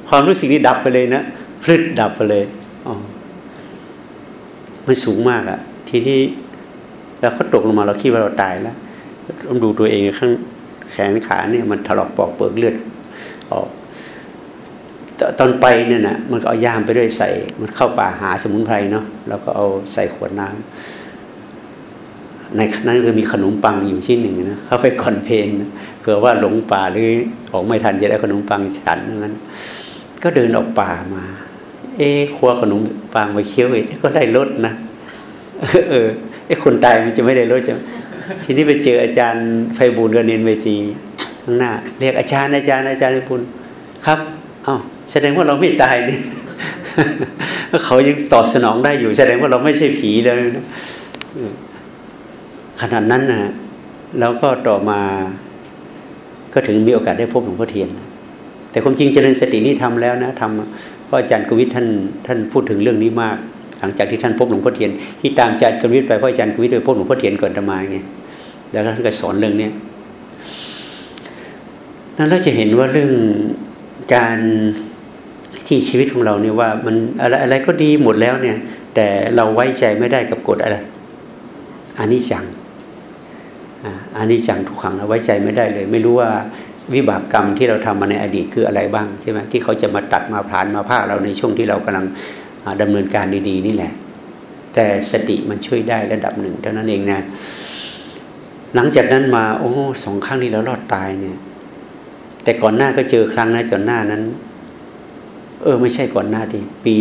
ความรู้สึกนี้ดับไปเลยนะพลึดดับไปเลยอ๋อมันสูงมากอะทีนี้ เราก็ตกลงมาเราคิดว่าเราตายแล้วต้องดูตัวเองข้างแขนขาเนี่ยมันถลอกปอกเปิกเลือดออกตอนไปเนี่ยนะมันก็เอาย่ามไปด้วยใส่ มันเข้าป่าหาสมุนไพรเนาะแล้วก็เอาใส่ขวดน้ำในนั้นก็มีขนมปังอยู่ชิ้นหนึ่งนะเขาไปคอนเพนเผื่อว่าหลงป่าหรือออกไม่ทันจะได้ขนมปังฉันนั้น ก็เดินออกป่ามา เอ๊ครัวขนมปังไปเคี้ยวเองก็ได้ลดนะเออ ไอ้คนตายมันจะไม่ได้ลดจะทีนี้ไปเจออาจารย์ไฟบูลกระเนนเวทีข้างหน้า เรียกอาจารย์อาจารย์อาจารย์ไฟบูลครับอ้าวแสดงว่าเราไม่ตายนี่เขายังตอบสนองได้อยู่ แสดงว่าเราไม่ใช่ผีเลยนะขนาดนั้นนะแล้วก็ต่อมาก็ถึงมีโอกาสได้พบหลวงพ่อเทียน แต่ความจริงเจริญสตินี่ทำแล้วนะทำเพราะอาจารย์กวิทท่านท่านพูดถึงเรื่องนี้มาก หลังจากที่ท่านพบหลวงพ่อเทียน ที่ตามอาจารย์กวิทไปเพราะอาจารย์กวิทไปพบหลวงพ่อเทียนก่อนจะมาไงแล้วท่านก็สอนเรื่องนี้นั้นเราจะเห็นว่าเรื่องการที่ชีวิตของเราเนี่ยว่ามันอะไรอะไรก็ดีหมดแล้วเนี่ย แต่เราไว้ใจไม่ได้กับกฎอะไรอันนี้จังอันนี้จังทุกขังเราไว้ใจไม่ได้เลย ไม่รู้ว่าวิบากกรรมที่เราทำมาในอดีตคืออะไรบ้างใช่ไหมที่เขาจะมาตัดมาผ่านมาผ้าเราในช่วงที่เรากำลัง ดำเนินการดีๆนี่แหละ แต่สติมันช่วยได้ระดับหนึ่งเท่านั้นเองนะหลังจากนั้นมาโอ้สองครั้งนี้เรารอดตายเนี่ย แต่ก่อนหน้าก็เจอครั้งนะจนหน้านั้น เออ ไม่ใช่ก่อนหน้าดิปี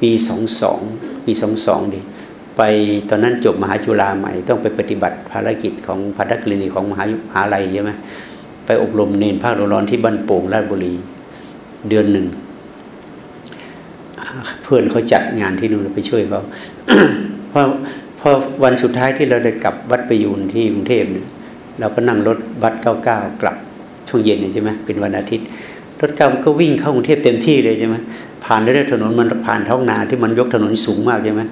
ปีสองสองปีสองสองดิไปตอนนั้นจบมหาจุฬาใหม่ ต้องไปปฏิบัติภารกิจของพัฒนกรณีของมหามหาลัยใช่ไหมไปอบรมเนนภาคร้อนที่บ้านโป่งราชบุรี เดือนหนึ่ง เพื่อนเขาจัดงานที่นู่นไปช่วยเขาพอพอวันสุดท้ายที่เราได้กลับวัดประยูนที่กรุงเทพเนี่ยเราก็นั่งรถบัสเก้าเก้ากลับช่วงเย็นใช่ไหมเป็นวันอาทิตย์ รถกำก็วิ่งเข้ากรุงเทพเต็มที่เลยใช่ไหมผ่านได้ถนนมันผ่านท้องนาที่มันยกถนนสูงมากใช่ไหม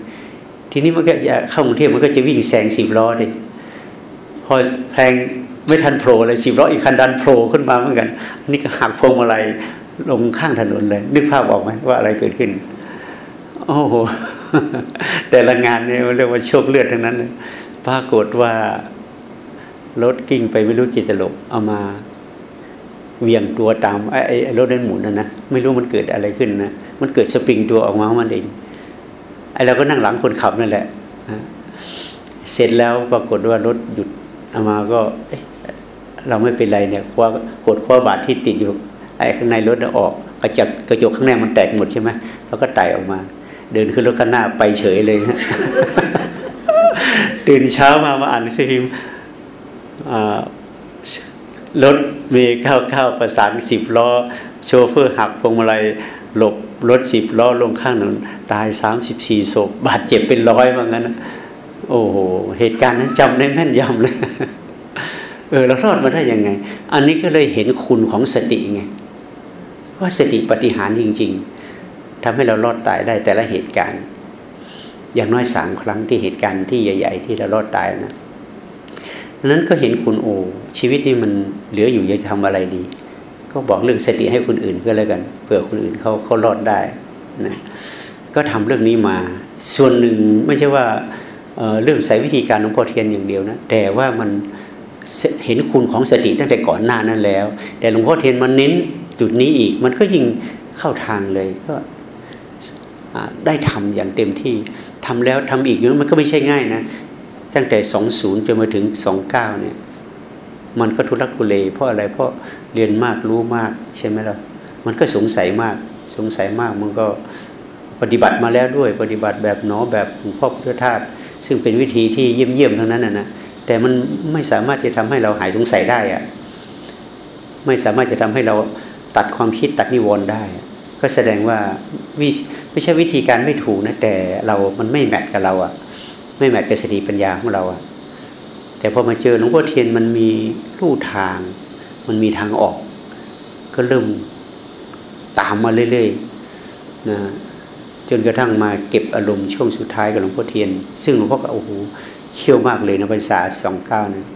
ทีนี้มันก็จะเข้ากรุงเทพมันก็จะวิ่งแซงสิบล้อเลยพอแพงไม่ทันโผล่เลยสิบล้ออีกคันดันโผล่ขึ้นมาเหมือนกันอันี่ก็หักพวงมาลัย ลงข้างถนนเลย นึกภาพออกไหมว่าอะไรเกิดขึ้น โอ้โห แต่ละงานเนี่ยเรียกว่าโชคเลือดทั้งนั้นเลยปรากฏว่ารถกิ้งไปไม่รู้กี่ตลบเอามาเวียงตัวตามไอ้ไอ้รถนั้นหมุนนะนะไม่รู้มันเกิดอะไรขึ้นนะมันเกิดสปริงตัวออกมาของมันเองไอ้เราก็นั่งหลังคนขับนั่นแหละเสร็จแล้วปรากฏว่ารถหยุดเอามาก็เราไม่เป็นไรเนี่ยคว้ากดคว้าบาดที่ติดอยู่ ไอ้ข้างในรถออก กระจกกระจกข้างในมันแตกหมดใช่ไหมเราก็ไต่ออกมา เดินขึ้นรถข้างหน้าไปเฉยเลยตื่นเช้ามามาอ่านสืพิมรถเมย์เข้าเข้าประสานสิบล้อ โชเฟอร์หักพวงมาลัยหลบรถสิบล้อลงข้างถนนตายสามสิบสี่ศพบาดเจ็บเป็นร้อยว่างั้นโอ้โหเหตุการณ์นั้นจำได้แม่นยำเลยเออเรารอดมาได้ยังไง อันนี้ก็เลยเห็นคุณของสติไง ว่าสติปฏิหารจริง ๆทำให้เรารอดตายได้แต่ละเหตุการณ์ อย่างน้อยสามครั้งที่เหตุการณ์ที่ใหญ่ ๆ ที่เรารอดตายนะนั้นก็เห็นคุณโอ ชีวิตนี้มันเหลืออยู่จะทำอะไรดี ก็บอกเรื่องสติให้คนอื่นก็แล้วกันเผื่อคนอื่นเขาเขารอดได้นะก็ทำเรื่องนี้มา ส่วนหนึ่งไม่ใช่ว่าเเรื่องใส่วิธีการหลวงพ่อเทียนอย่างเดียวนะแต่ว่ามันเห็นคุณของสติตั้งแต่ก่อนหน้านั้นแล้ว แต่หลวงพ่อเทียนมันเน้น จุดนี้อีก มันก็ยิ่งเข้าทางเลยก็ได้ทำอย่างเต็มที่ทำแล้วทำอีกมันก็ไม่ใช่ง่ายนะตั้งแต่สองศูนย์จนมาถึงสองเนี่ย มันก็ทุลักทุเลเพราะอะไรเพราะเรียนมากรู้มากใช่ไหมล่ะมันก็สงสัยมากสงสัยมากมันก็ปฏิบัติมาแล้วด้วย ปฏิบัติแบบหนอแบบหลวงพ่อพุทธทาสซึ่งเป็นวิธีที่เยี่ยมเยี่ยมทั้งนั้นนะนะแต่มันไม่สามารถจะทำให้เราหายสงสัยได้อะไม่สามารถจะทำให้เรา ตัดความคิดตัดนิวรณ์ได้ ก็แสดงว่าไม่ใช่วิธีการไม่ถูกนะแต่เรามันไม่แมทกับเราอะไม่แมทกับสติปัญญาของเราอะแต่พอมาเจอหลวงพ่อเทียนมันมีรูทาง มันมีทางออก ก็เริ่มตามมาเรื่อยๆนะจนกระทั่งมาเก็บอารมณ์ช่วงสุดท้ายกับหลวงพ่อเทียน ซึ่งหลวงพ่อก็โอ้โหเขี้ยวมากเลยนะภาษาสองเก้านะ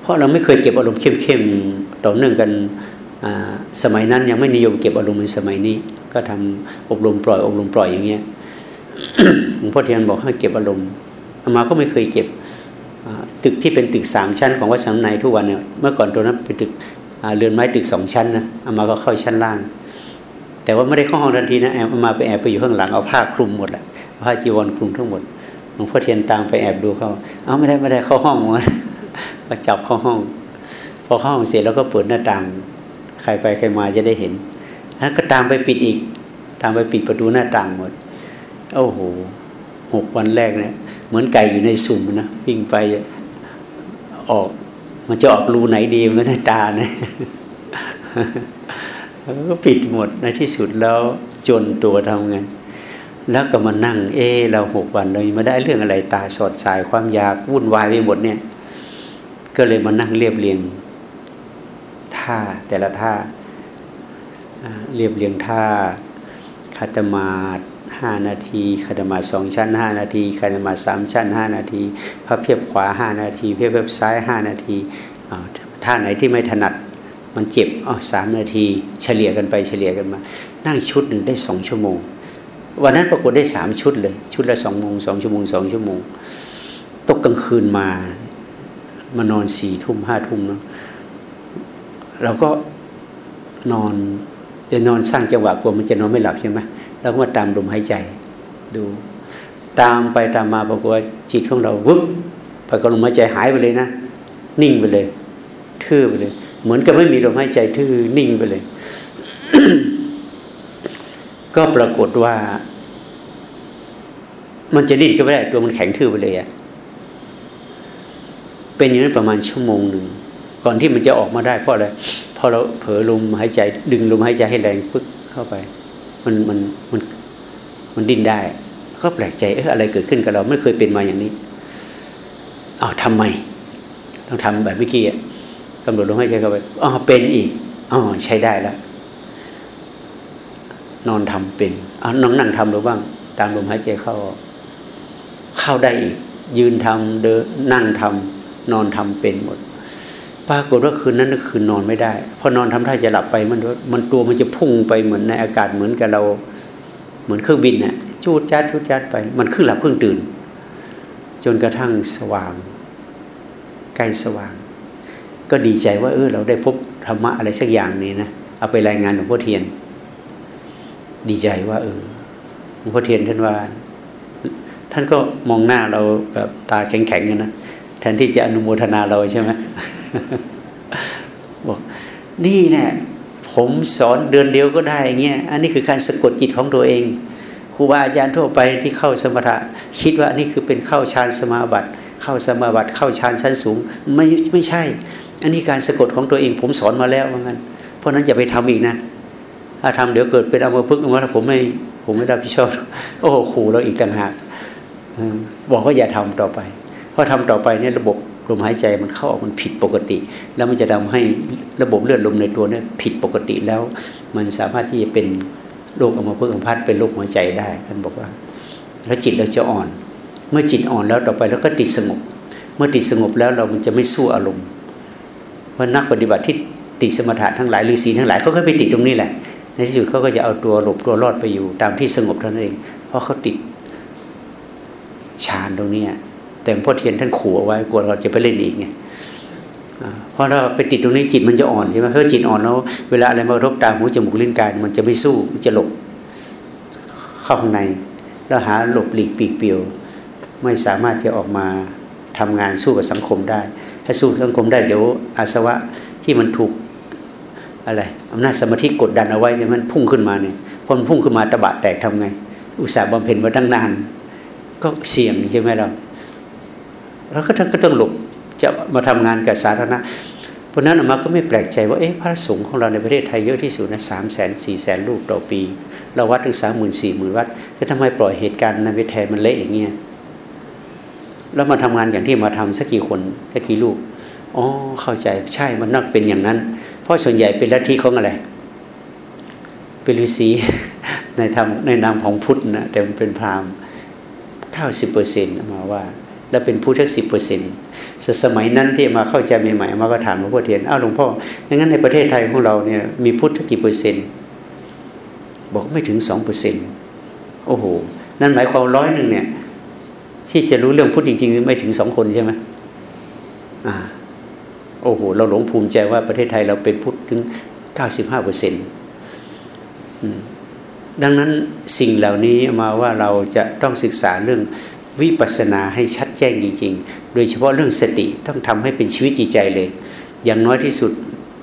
เพราะเราไม่เคยเก็บอารมณ์เข้มๆต่อเนื่องกัน สมัยนั้นยังไม่นิยมเก็บอารมณ์ในสมัยนี้ ก็ทำอบรมปล่อยอบรมปล่อยอย่างเงี้ยหลวงพ่อเทียนบอกให้เก็บอารมณ์อามาก็ไม่เคยเก็บตึกที่เป็นตึกสามชั้น ของวัดสังในทุกวันเนี่ยเมื่อก่อนตัวนั้นเป็นตึกเรือนไม้ตึกสองชั้นนะอามาก็เข้าชั้นล่าง แต่ว่าไม่ได้เข้าห้องทันทีนะแอบอามาไปแอบไปอยู่ข้างหลังเอาผ้าคลุมหมดแหละผ้าจีวรคลุมทั้งหมดหลวงพ่อเทียนตามไปแอบดูเขาเอาไม่ได้ไม่ได้เข้าห้องมดก็จับเข้าห้อง พอเข้าห้องเสร็จแล้วก็เปิดหน้าต่าง ใครไปใครมาจะได้เห็น แล้วก็ตามไปปิดอีก ตามไปปิดประตูหน้าต่างหมด โอ้โหหกวันแรกเนี่ย เหมือนไก่อยู่ในสุ่มนะวิ่งไปออก มันจะออกรูไหนดีมันในตาเนี่ยก็ปิดหมดในที่สุดแล้วจนตัวทำไงแล้วก็มานั่ง เอเราหกวันเราไมาได้เรื่องอะไรตาสอดสายความอยากวุ่นวายไปหมดเนี่ย ก็เลยมานั่งเรียบเรียง ท่าแต่ละท่าเรียบเรียงท่าคาตมาดห้านาทีคาตมาสองชั้นห้านาทีคาตมาสามชั้นห้านาทีพระเพียบขวาห้านาทีเพียบเพียบซ้ายห้านาทีท่าไหนที่ไม่ถนัดมันเจ็บอ๋อสามนาที เฉลี่ยกันไปเฉลี่ยกันมา นั่งชุดหนึ่งได้สองชั่วโมง วันนั้นปรากฏได้สามชุดเลย ชุดละสองโมงสองชั่วโมงสองชั่วโมง ตกกลางคืนมามานอนสี่ทุ่มห้าทุ่มเนาะ เราก็นอนจะนอนสร้างจังหวะกลัวมันจะนอนไม่หลับใช่ไหมเราก็มาตามลมหายใจ ดู ตามไปตามมาบอกว่าจิตของเราวุ้บไปกับลมหายใจหายไปเลยนะนิ่งไปเลย ทื่อไปเลย เหมือนกับไม่มีลมหายใจทื่อนิ่งไปเลย ก็ปรากฏว่า มันจะดิ้นก็ไม่ได้ตัวมันแข็งทื่อไปเลยอะเป็นอย่างนั้นประมาณชั่วโมงหนึ่ง ก่อนที่มันจะออกมาได้เพราะอะไรพอเราเผลอลมหายใจดึงลมหายใจให้แรงปึ๊กเข้าไป มันมันมันมันดิ้นได้ ก็แปลกใจเอออะไรเกิดขึ้นกับเราไม่เคยเป็นมาอย่างนี้เอาทำไมต้องทำแบบเมื่อกี้กำหนดลมหายใจเข้าไปอ๋อเป็นอีกอ๋อใช้ได้แล้วนอนทำเป็นเอาน้องนั่งทำหรือบ้าง ตามลมหายใจเข้า เข้าได้อีก ยืนทำเดินนั่งทำนอนทำเป็นหมด ปรากฏว่าคืนนั้นคืนนอนไม่ได้พอนอนทำท่าจะหลับไปมันมันตัวมันจะพุ่งไปเหมือนในอากาศเหมือนกับเรา เหมือนเครื่องบินน่ะจูดจัดจูดจัดไป มันครึ่งหลับครึ่งตื่น จนกระทั่งสว่างใกล้สว่าง ก็ดีใจว่าเออเราได้พบธรรมะอะไรสักอย่างนี้นะเอาไปรายงานหลวงพ่อเทียน ดีใจว่า เออหลวงพ่อเทียนท่านว่า ท่านก็มองหน้าเราแบบตาแข็งๆกันนะแทนที่จะอนุโมทนาเราใช่ไหม บอกนี่แหละผมสอนเดือนเดียวก็ได้เงี้ยอันนี้คือการสะกดจิตของตัวเองครูบาอาจารย์ทั่วไปที่เข้าสมถะคิดว่านี่คือเป็นเข้าฌานสมาบัติ เข้าสมาบัติเข้าฌานชั้นสูงไม่ไม่ใช่ อันนี้การสะกดของตัวเอง ผมสอนมาแล้วว่างั้น เพราะนั้นอย่าไปทำอีกนะถ้าทำเดี๋ยวเกิดเป็นอมพึกอมาผมไม่ผมไม่รับผิดชอบ โอ้โหขู่เราอีกต่างหากบอกว่าอย่าทำต่อไปเพราะทำต่อไปเนี่ยระบบ ลมหายใจมันเข้าออกมันผิดปกติ แล้วมันจะทำให้ระบบเลือดลมในตัวเนี่ยผิดปกติแล้ว มันสามารถที่จะเป็นโรคอัมพฤกษ์อัมพัดเป็นโรคหัวใจได้ท่านบอกว่า แล้วจิตเราจะอ่อน เมื่อจิตอ่อนแล้วต่อไปแล้วก็ติดสงบ เมื่อติดสงบแล้วเรามันจะไม่สู้อารมณ์เพราะนักปฏิบัติที่ติดสมถะทั้งหลายหรือศีลทั้งหลายเขาก็ไปติดตรงนี้แหละในที่สุดเขาก็จะเอาตัวหลบตัวรอดไปอยู่ตามที่สงบเท่านั้นเอง เพราะเขาติดฌานตรงนี้ แต่พ่อเทียนท่านขู่เอาไว้กลัวเราจะไปเล่นอีกไงเพราะถ้าไปติดตรงนี้จิตมันจะอ่อนใช่ไหมเฮ้ยจิตอ่อนแล้วเวลาอะไรมากระทบตาหูจมูกลิ้นกายมันจะไม่สู้มันจะหลบเข้าข้างในแล้วหาหลบหลีกปีกเปียว ไม่สามารถที่ออกมาทำงานสู้กับสังคมได้ ถ้าสู้สังคมได้เดี๋ยวอาสวะที่มันถูกอะไรอำนาจสมาธิกดดันเอาไว้เนี่ยมันพุ่งขึ้นมาเนี่ยพอมันพุ่งขึ้นมาตะบะแตกทำไง อุตส่าห์บำเพ็ญมาตั้งนาน ก็เสี่ยงใช่ไหมเรา แล้วก็ท่านก็ต้องหลบจะมาทำงานกับสาธารณะเพราะนั้นออกมาก็ไม่แปลกใจว่าเอ๊ะพระสงฆ์ของเราในประเทศไทยเยอะที่สุดนะสามแสนสี่แสนลูกต่อปี เราวัดถึงสามหมื่นสี่หมื่นวัดก็ทำไมปล่อยเหตุการณ์ในประเทศไทยมันเละอย่างเงี้ยแล้วมาทำงานอย่างที่มาทำสักกี่คนสักกี่ลูกอ๋อเข้าใจใช่มันนักเป็นอย่างนั้น เพราะส่วนใหญ่เป็นลัทธิของอะไรเป็นฤาษีในธรรมในนามของพุทธนะแต่มันเป็นพราหมณ์เท่าสิบเปอร์เซ็นต์มาว่า แล้วเป็นผู้ทักสิบเปอร์เซ็นต์สมัยนั้นที่มาเข้าใจใหม่ๆมาก็ถามหลวงพ่อเทียนอ้าวหลวงพ่องั้นในประเทศไทยของเราเนี่ยมีพุทธกี่เปอร์เซ็นต์บอกไม่ถึงสองเปอร์เซ็นต์โอ้โห นั่นหมายความร้อยหนึ่งเนี่ย ที่จะรู้เรื่องพุทธจริงๆไม่ถึงสองคนใช่ไหมอ่าโอ้โห เราหลงภูมิใจว่าประเทศไทยเราเป็นพุทธถึงเก้าสิบห้าเปอร์เซ็นต์ดังนั้นสิ่งเหล่านี้มาว่าเราจะต้องศึกษาเรื่องวิปัสสนาให้ชัด แจ้งจริง ๆ โดยเฉพาะเรื่องสติต้องทำให้เป็นชีวิตจิตใจเลย อย่างน้อยที่สุด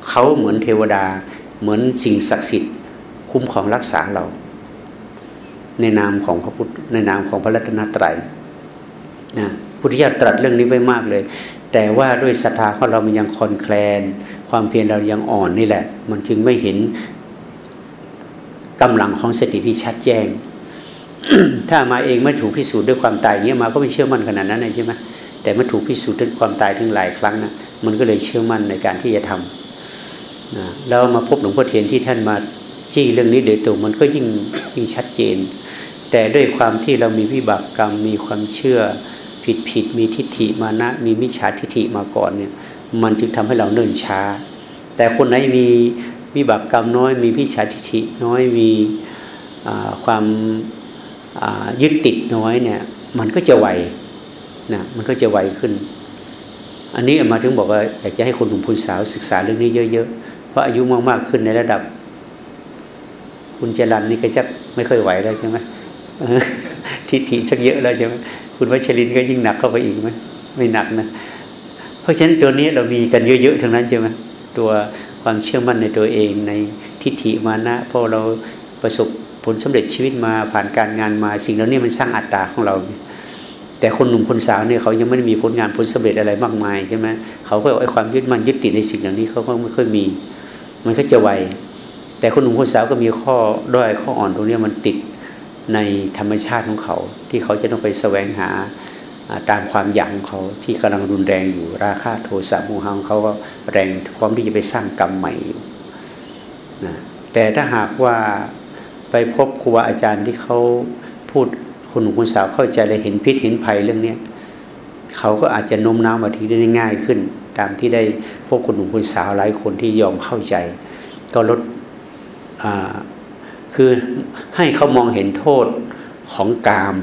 เขาเหมือนเทวดา เหมือนสิ่งศักดิ์สิทธิ์ คุ้มของรักษาเรา ในนามของพระพุทธในนามของพระรัตนตรัยนะพุทธิยถาตรัสเรื่องนี้ไว้มากเลย แต่ว่าด้วยศรัทธาของเรามันยังคอนแคลน ความเพียรเรายังอ่อนนี่แหละ มันจึงไม่เห็นกำลังของสติที่ชัดแจ้ง ถ้ามาเองไม่ถูกพิสูจน์ด้วยความตายเงี้ยมาก็ไม่เชื่อมั่นขนาดนั้นใช่ไหมแต่มาถูกพิสูจน์ด้วยความตายถึงหลายครั้งนะมันก็เลยเชื่อมั่นในการที่จะทำนะแล้วมาพบหลวงพ่อเทียนที่ท่านมาจี้เรื่องนี้โดยตรงมันก็ยิ่งยิ่งชัดเจน แต่ด้วยความที่เรามีวิบากกรรมมีความเชื่อผิดผิดมีทิฏฐิมานะ มีมิจฉาทิฏฐิมาก่อนเนี่ยมันจึงทำให้เราเนิ่นช้า แต่คนไหนมีวิบากกรรมน้อย มีมิจฉาทิฏฐิน้อยมีความ ยึดติดน้อยเนี่ย มันก็จะไวนะมันก็จะไวขึ้น อันนี้มาถึงบอกว่าอยากจะให้คนหนุ่มคุณสาวศึกษาเรื่องนี้เยอะๆเพราะอายุมากๆขึ้นในระดับ คุณเจรันนี่ก็จะไม่ค่อยไหวแล้วใช่ไหมทิฏฐิชักเยอะแล้วใช่ไหมคุณวัชรินก็ยิ่งหนักเข้าไปอีกไหมไม่หนักนะ เพราะฉะนั้นตัวนี้เรามีกันเยอะๆทั้งนั้นใช่ไหมตัวความเชื่อมั่นในตัวเองในทิฏฐิมานะเพราะเราประสบ ผลสำเร็จชีวิตมาผ่านการงานมา สิ่งเหล่านี้มันสร้างอัตตาของเรา แต่คนหนุ่มคนสาวเนี่ยเขายังไม่ได้มีผลงานผลสำเร็จอะไรมากมายใช่ไหมเขาก็ไอ้ความยึดมั่นยึดติดในสิ่งเหล่านี้เขาก็ไม่ค่อยมี มันก็จะไวแต่คนหนุ่มคนสาวก็มีข้อด้อยข้ออ่อนตรงนี้มันติดในธรรมชาติของเขา ที่เขาจะต้องไปแสวงหาตามความอยากของเขาที่กำลังรุนแรงอยู่ราคาโทสะโมหะของเขาก็แรงพร้อมที่จะไปสร้างกรรมใหม่อยู่นะแต่ถ้าหากว่า ไปพบครูบาอาจารย์ที่เขาพูดคนหนุ่มคนสาวเข้าใจและเห็นพิษเห็นภัยเรื่องนี้เขาก็อาจจะโน้มน้าวมาทีได้ง่ายขึ้น ตามที่ได้พบคนหนุ่มคนสาวหลายคนที่ยอมเข้าใจ ก็ลดคือให้เขามองเห็นโทษของกาม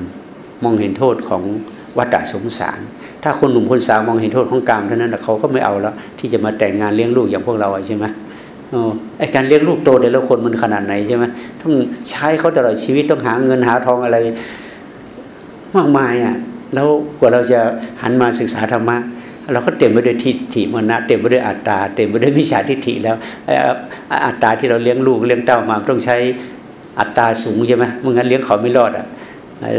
มองเห็นโทษของวัฏสงสาร ถ้าคนหนุ่มคนสาวมองเห็นโทษของกามเท่านั้นเขาก็ไม่เอาแล้ว ที่จะมาแต่งงานเลี้ยงลูกอย่างพวกเราใช่ไหม ไอการเลี้ยงลูกโตแต่ละคนมันขนาดไหนใช่ไหมต้องใช้เขาตลอดชีวิตต้องหาเงินหาทองอะไร มากมายอะ แล้วกว่าเราจะหันมาศึกษาธรรมะเราก็เต็มไปด้วยทิฏฐิมรณะเต็มไปด้วยอัตตาเต็มไปด้วยวิชาทิฏฐิแล้วอัตตาที่เราเลี้ยงลูกเลี้ยงเต้ามาต้องใช้อัตตาสูงใช่ไหมมึงงั้นเลี้ยงเขาไม่รอดอะ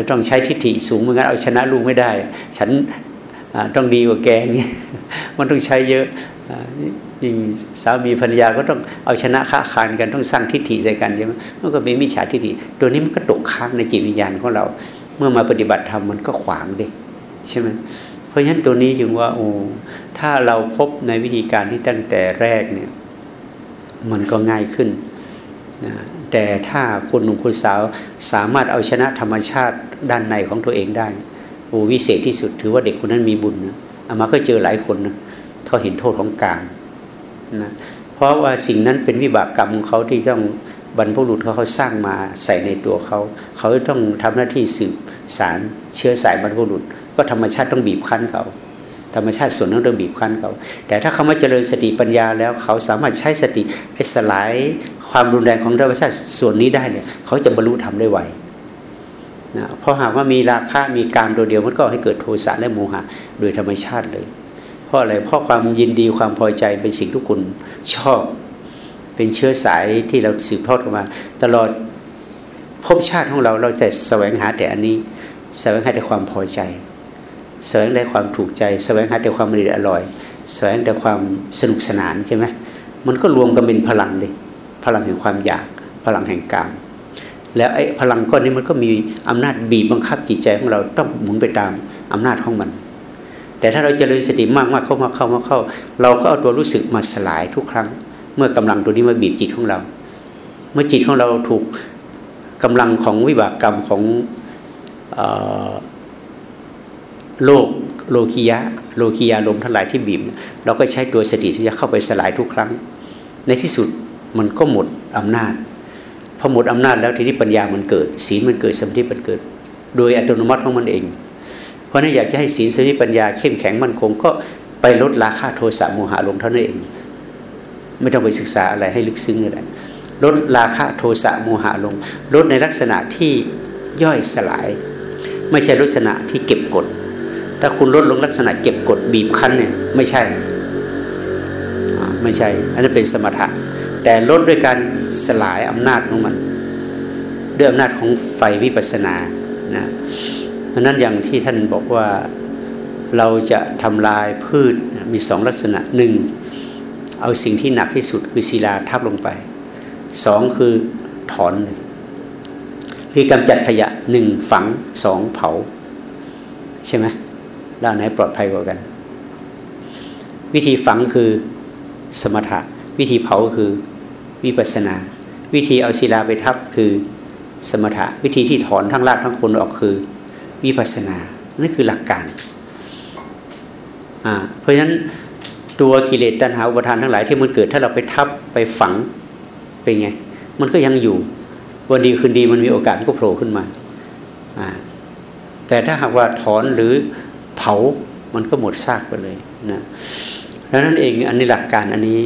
ต้องใช้ทิฏฐิสูงมึงงั้นเอาชนะลูกไม่ได้ ฉันต้องดีกว่าแกนี่มันต้องใช้เยอะ ยิ่งสามีภรรยาก็ต้องเอาชนะค้าคานกันต้องสร้างทิฏฐิใส่กันใช่ไหมมันก็เป็นมิจฉาทิฏฐิตัวนี้มันก็ตกค้างในจิตวิญญาณของเรา เมื่อมาปฏิบัติธรรมมันก็ขวางเด็ใช่ไหมเพราะฉะนั้นตัวนี้จึงว่าโอ้ถ้าเราพบในวิธีการที่ตั้งแต่แรกเนี่ยมันก็ง่ายขึ้นนะแต่ถ้าคนหนุ่มคนสาวสามารถเอาชนะธรรมชาติด้านในของตัวเองได้โอ้วิเศษที่สุดถือว่าเด็กคนนั้นมีบุญนะอามาก็เจอหลายคนนะเขาเห็นโทษของกาม นะเพราะว่าสิ่งนั้นเป็นวิบากกรรมของเขาที่ต้องบรรพบุรุษเขาเขาสร้างมาใส่ในตัวเขา เขาต้องทำหน้าที่สืบสารเชื้อสายบรรพบุรุษ ก็ธรรมชาติต้องบีบคั้นเขา ธรรมชาติส่วนนั้นต้องบีบคั้นเขา แต่ถ้าเขามาเจริญสติปัญญาแล้ว เขาสามารถใช้สติให้สลายความรุนแรงของธรรมชาติส่วนนี้ได้เนี่ยเขาจะบรรลุธรรมได้ไวนะเพราะหากว่ามีราคะมีการตัวเดียวมันก็ให้เกิดโทสะและโมหะโดยธรรมชาติเลย ราะอะไรเพราะความยินดีความพอใจเป็นสิ่งทุกคนชอบ เป็นเชื้อสายที่เราสืบทอดกันมา ตลอดภพชาติของเราเราแต่แสวงหาแต่อันนี้แสวงหาแต่ความพอใจ แสวงได้ความถูกใจ แสวงหาแต่ความอร่อย แสวงแต่ความสนุกสนานใช่ไหมมันก็รวมกันเป็นพลังเลยพลังแห่งความอยากพลังแห่งกามแล้วไอ้พลังก้อนนี้มันก็มีอำนาจบีบบังคับจิตใจของเราต้องหมุนไปตามอำนาจของมัน แต่ถ้าเราเจริญสติมากมากเข้ามาเข้ามาเข้า เราก็เอาตัวรู้สึกมาสลายทุกครั้ง เมื่อกำลังตัวนี้มาบีบจิตของเรา เมื่อจิตของเราถูกกำลังของวิบากกรรมของโลกโลกียะ โลกียาลมทั้งหลายที่บีบเราก็ใช้ตัวสติสัญญาเข้าไปสลายทุกครั้ง ในที่สุดมันก็หมดอำนาจพอหมดอำนาจแล้วทีนี้ปัญญามันเกิด ศีลมันเกิดสมาธิมันเกิด โดยอัตโนมัติของมันเอง ราะนั้นอยากจะให้ศีลสติปัญญาเข้มแข็งมั่นคง ก็ไปลดราคาโทสะโมหะลงเท่านั้นเอง ไม่ต้องไปศึกษาอะไรให้ลึกซึ้งอะไรลดราคาโทสะโมหะลง ลดในลักษณะที่ย่อยสลาย ไม่ใช่ลักษณะที่เก็บกด ถ้าคุณลดลงลักษณะเก็บกดบีบคั้นเนี่ยไม่ใช่ไม่ใช่ อันนั้นเป็นสมถะ แต่ลดด้วยการสลายอำนาจของมัน ด้วยอำนาจของไฟวิปัสสนานะ ราะนั้นอย่างที่ท่านบอกว่าเราจะทำลายพืชมีสองลักษณะหนึ่งเอาสิ่งที่หนักที่สุดคือศิลาทับลงไปสองคือถอนเลยคือกำจัดขยะหนึ่งฝังสองเผา ใช่ไหมด้านไหนปลอดภัยกว่ากัน วิธีฝังคือสมถะ วิธีเผาคือวิปัสนา วิธีเอาศิลาไปทับคือสมถะ วิธีที่ถอนทั้งรากทั้งคนออกคือ วิปัสนานั่นคือหลักการเพราะฉะนั้นตัวกิเลสตัณหาอุปทานทั้งหลายที่มันเกิดถ้าเราไปทับไปฝังเป็นไง มันก็ยังอยู่วันดีคืนดีมันมีโอกาสก็โผล่ขึ้นมาแต่ถ้าหากว่าถอนหรือเผามันก็หมดซากไปเลยนะดังนั้นเองอันนี้หลักการอันนี้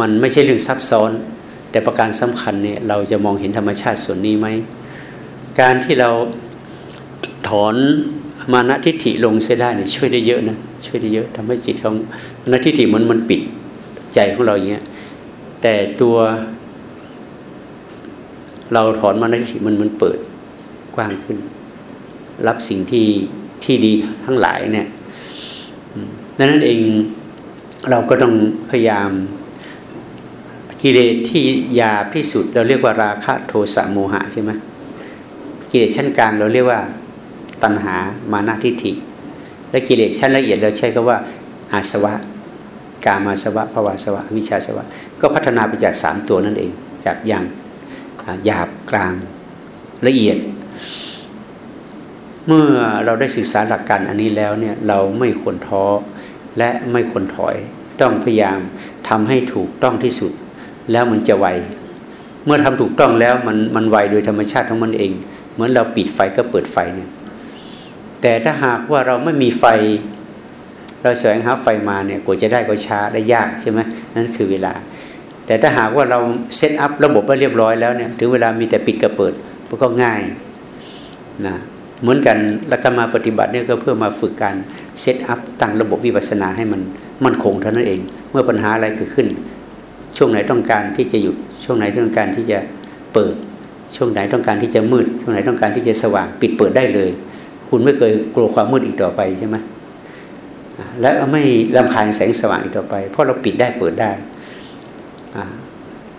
มันไม่ใช่เรื่องซับซ้อน แต่ประการสำคัญเนี่ยเราจะมองเห็นธรรมชาติส่วนนี้ไหมการที่เรา ถอนมานะทิฏฐิลงเสียได้เนี่ยช่วยได้เยอะนะช่วยได้เยอะทำให้จิตของมานะทิฏฐิมันมันปิดใจของเราอย่างเงี้ยแต่ตัว เราถอนมานะทิฏฐิมันมันเปิดกว้างขึ้น รับสิ่งที่ที่ดีทั้งหลายเนี่ยดังนั้นเองเราก็ต้องพยายามกิเลสที่ยาพิสุทธิ์เราเรียกว่าราคะโทสะโมหะใช่ไหมกิเลสชั้นกลางเราเรียกว่า ตัณหามานาทิฏฐิ และกิเลสชั้นละเอียดเราใช้คำว่าอาสวะ กามาสวะภวาสวะ วิชาสวะ ก็พัฒนาไปจากสามตัวนั่นเอง จากอย่างหยาบกลางละเอียด เมื่อเราได้ศึกษาหลักการอันนี้แล้วเนี่ยเราไม่ควรท้อและไม่ควรถอย ต้องพยายามทำให้ถูกต้องที่สุด แล้วมันจะไวเมื่อทำถูกต้องแล้วมันมันไวโดยธรรมชาติของมันเอง เหมือนเราปิดไฟก็เปิดไฟเนี่ย แต่ถ้าหากว่าเราไม่มีไฟ เราแสวงหาไฟมาเนี่ยกว่าจะได้ก็ช้าได้ยากใช่ไหมนั่นคือเวลา แต่ถ้าหากว่าเรา set up ระบบไว้เรียบร้อยแล้วเนี่ยถึงเวลามีแต่ปิดกับเปิดมันก็ง่ายนะเหมือนกันแล้วมาปฏิบัติเนี่ยก็เพื่อมาฝึกการ set up ตั้งระบบวิปัสสนาให้มันมั่นคงเท่านั้นเอง เมื่อปัญหาอะไรเกิดขึ้น ช่วงไหนต้องการที่จะหยุดช่วงไหนต้องการที่จะเปิด ช่วงไหนต้องการที่จะมืด ช่วงไหนต้องการที่จะสว่าง ปิดเปิดได้เลย คุณไม่เคยกลัวความมืดอีกต่อไปใช่ไหมและไม่ลำคาญแสงสว่างอีกต่อไป เพราะเราปิดได้เปิดได้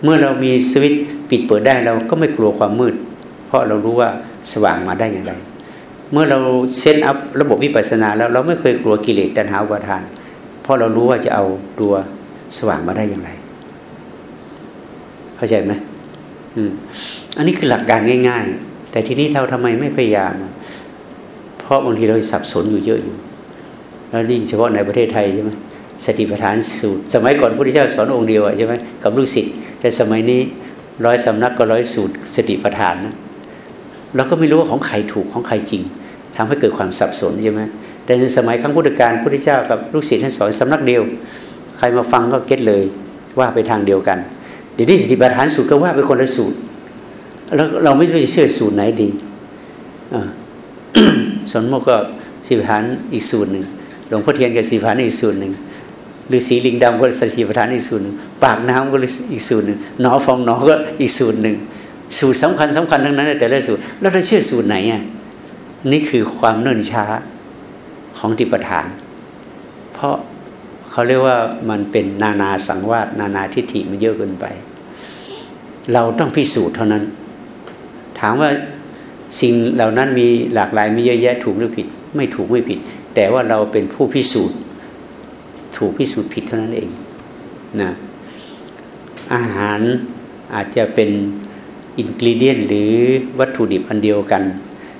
เมื่อเรามีสวิตปิดเปิดได้เราก็ไม่กลัวความมืด เพราะเรารู้ว่าสว่างมาได้อย่างไร เมื่อเราเซตอัพระบบวิปัสสนาแล้วเราไม่เคยกลัวกิเลสตัณหาอุปาทาน เพราะเรารู้ว่าจะเอาตัวสว่างมาได้อย่างไร เข้าใจไหมอืมอันนี้คือหลักการง่าย ๆ แต่ทีนี้เราทำไมไม่พยายาม ราะบางทีเราสับสนอยู่เยอะอยู่ แล้วยิ่งเฉพาะในประเทศไทยใช่ไหมสติปัฏฐานสูตร สมัยก่อนพระพุทธเจ้าสอนองค์เดียวใช่ไหมกับลูกศิษย์แต่สมัยนี้ร้อยสำนักก็ร้อยสูตร สติปัฏฐานนะเราก็ไม่รู้ว่าของใครถูกของใครจริงทำให้เกิดความสับสนใช่ไหมแต่ในสมัยครั้งพุทธกาลพระพุทธเจ้ากับลูกศิษย์ท่านสอนสำนักเดียว ใครมาฟังก็ get เลยว่าไปทางเดียวกันเดี๋ยวนี้สติปัฏฐานสูตรก็ว่าไปคนละสูตรแล้วเราไม่รู้จะเชื่อสูตรไหนดี สวนโมกข์ก็สติปัฏฐานอีกสูตรหนึ่งหลวงพ่อเทียนก็สติปัฏฐานอีกสูตรหนึ่งหรือสีลิงดำก็สติปัฏฐานอีกสูตรหนึ่งปากน้ำก็อีกสูตรหนึ่งหนอฟองหนอก็อีกสูตรหนึ่งสูตรสำคัญสำคัญทั้งนั้น แต่ละสูตรแล้วเราเชื่อสูตรไหนอะนี่คือความเนิ่นช้าของติปฐาน เพราะเขาเรียกว่ามันเป็นนานาสังวาสนานาทิฏฐิมันเยอะเกินไป เราต้องพิสูจน์เท่านั้น ถามว่า สิ่งเหล่านั้นมีหลากหลายมีเยอะแยะถูกหรือผิด ไม่ถูกไม่ผิด แต่ว่าเราเป็นผู้พิสูจน์ ถูกพิสูจน์ผิดเท่านั้นเองนะอาหารอาจจะเป็นอินกรีเดียนหรือวัตถุดิบอันเดียวกัน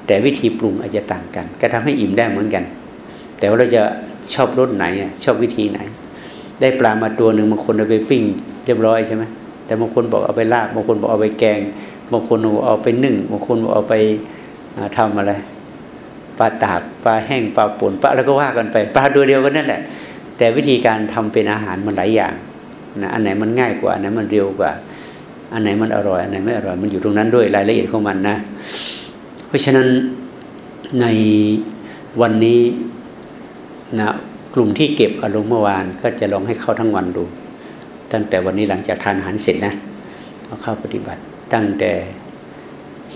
แต่วิธีปรุงอาจจะต่างกัน ก็ทำให้อิ่มได้เหมือนกัน แต่ว่าเราจะชอบรสไหนชอบวิธีไหน ได้ปลามาตัวหนึ่งบางคนเอาไปปิ้ง เรียบร้อยใช่ไหมแต่บางคนบอกเอาไปลาบบางคนบอกเอาไปแกง บางคนเอาไปนึ่งบางคนเอาไปทำอะไรปลาตากปลาแห้งปลาป่นปลาแล้วก็ว่ากันไปปลาตัวเดียวกันนั่นแหละ แต่วิธีการทำเป็นอาหารมันหลายอย่างนะอันไหนมันง่ายกว่าอันไหนมันเร็วกว่า อันไหนมันอร่อยอันไหนไม่อร่อยมันอยู่ตรงนั้นด้วยรายละเอียดของมันนะ เพราะฉะนั้นในวันนี้นะกลุ่มที่เก็บอารมณ์เมื่อวานก็จะลองให้เข้าทั้งวันดู ตั้งแต่วันนี้หลังจากทานอาหารเสร็จนะเอาเข้าปฏิบัติ ตั้งแต่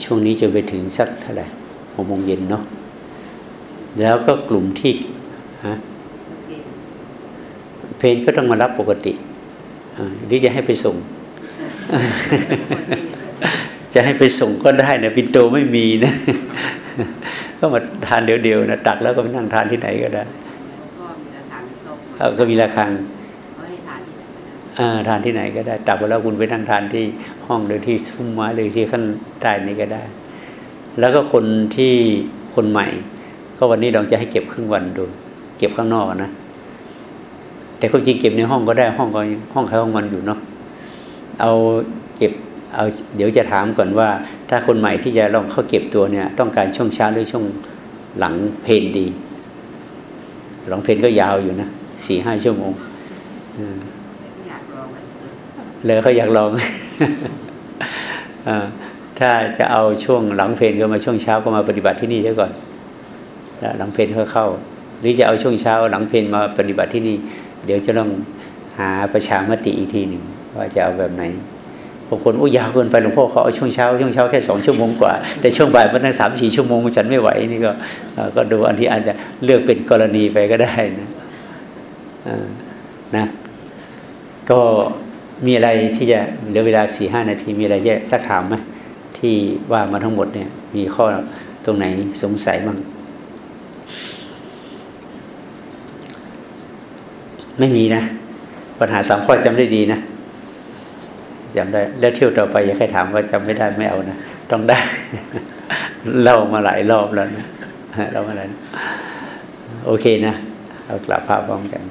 ช่วงนี้จนไปถึงสักเท่าไหร่หกโมงเย็นเนาะแล้วก็กลุ่มที่ฮะเพนก็ต้องมารับปกติหรือจะให้ไปส่ง จะให้ไปส่งก็ได้นะปินโตไม่มีนะ ก็มาทานเดียวๆนะตักแล้วก็ไปนั่งทานที่ไหนก็ได้ก็มีราคาทานที่ไหนก็ได้ตักไปแล้วคุณไปนั่งทานที่ ห้องหรือที่ซุ้มไม้หรือที่ข้างใต้นี้ก็ได้ แล้วก็คนที่คนใหม่ ก็วันนี้เราจะให้เก็บครึ่งวันดู เก็บข้างนอกนะแต่ความจริงเก็บในห้องก็ได้ห้องก็ห้องใครห้องมันอยู่เนาะเอาเก็บเอาเดี๋ยวจะถามก่อนว่า ถ้าคนใหม่ที่จะลองเข้าเก็บตัวเนี่ย ต้องการช่วงเช้าหรือช่วงหลังเพนดี หลังเพนก็ยาวอยู่นะสี่ห้าชั่วโมง เลยเขาอยากลองถ้าจะเอาช่วงหลังเพนก็มาช่วงเช้าก็มาปฏิบัติที่นี่ซะก่อนหลังเพนเขาเข้า หรือจะเอาช่วงเช้าหลังเพนมาปฏิบัติที่นี่ เดี๋ยวจะต้องหาประชามติอีกทีหนึ่งว่าจะเอาแบบไหนบางคนโอ้ยาวเกินไปหลวงพ่อเขาเอาช่วงเช้าช่วงเช้าแค่สองชั่วโมงกว่า แต่ช่วงบ่ายมันตั้งสามสี่ชั่วโมงฉันไม่ไหวนี่ก็ก็ดูอันที่อาจจะเลือกเป็นกรณีไปก็ได้นะนะก็ มีอะไรที่จะเหลือเวลาสี่ห้านาที มีอะไรจะสักถามไหมที่ว่ามาทั้งหมดเนี่ยมีข้อตรงไหนสงสัยบ้างไม่มีนะ ปัญหาสามข้อจำได้ดีนะจำได้แล้วเที่ยวต่อไปอย่าใครถามว่าจำไม่ได้ไม่เอานะต้องได้ เล่ามาหลายรอบแล้วนะเล่ามาหลายโอเคนะ เอากลับภาพพร้อมกัน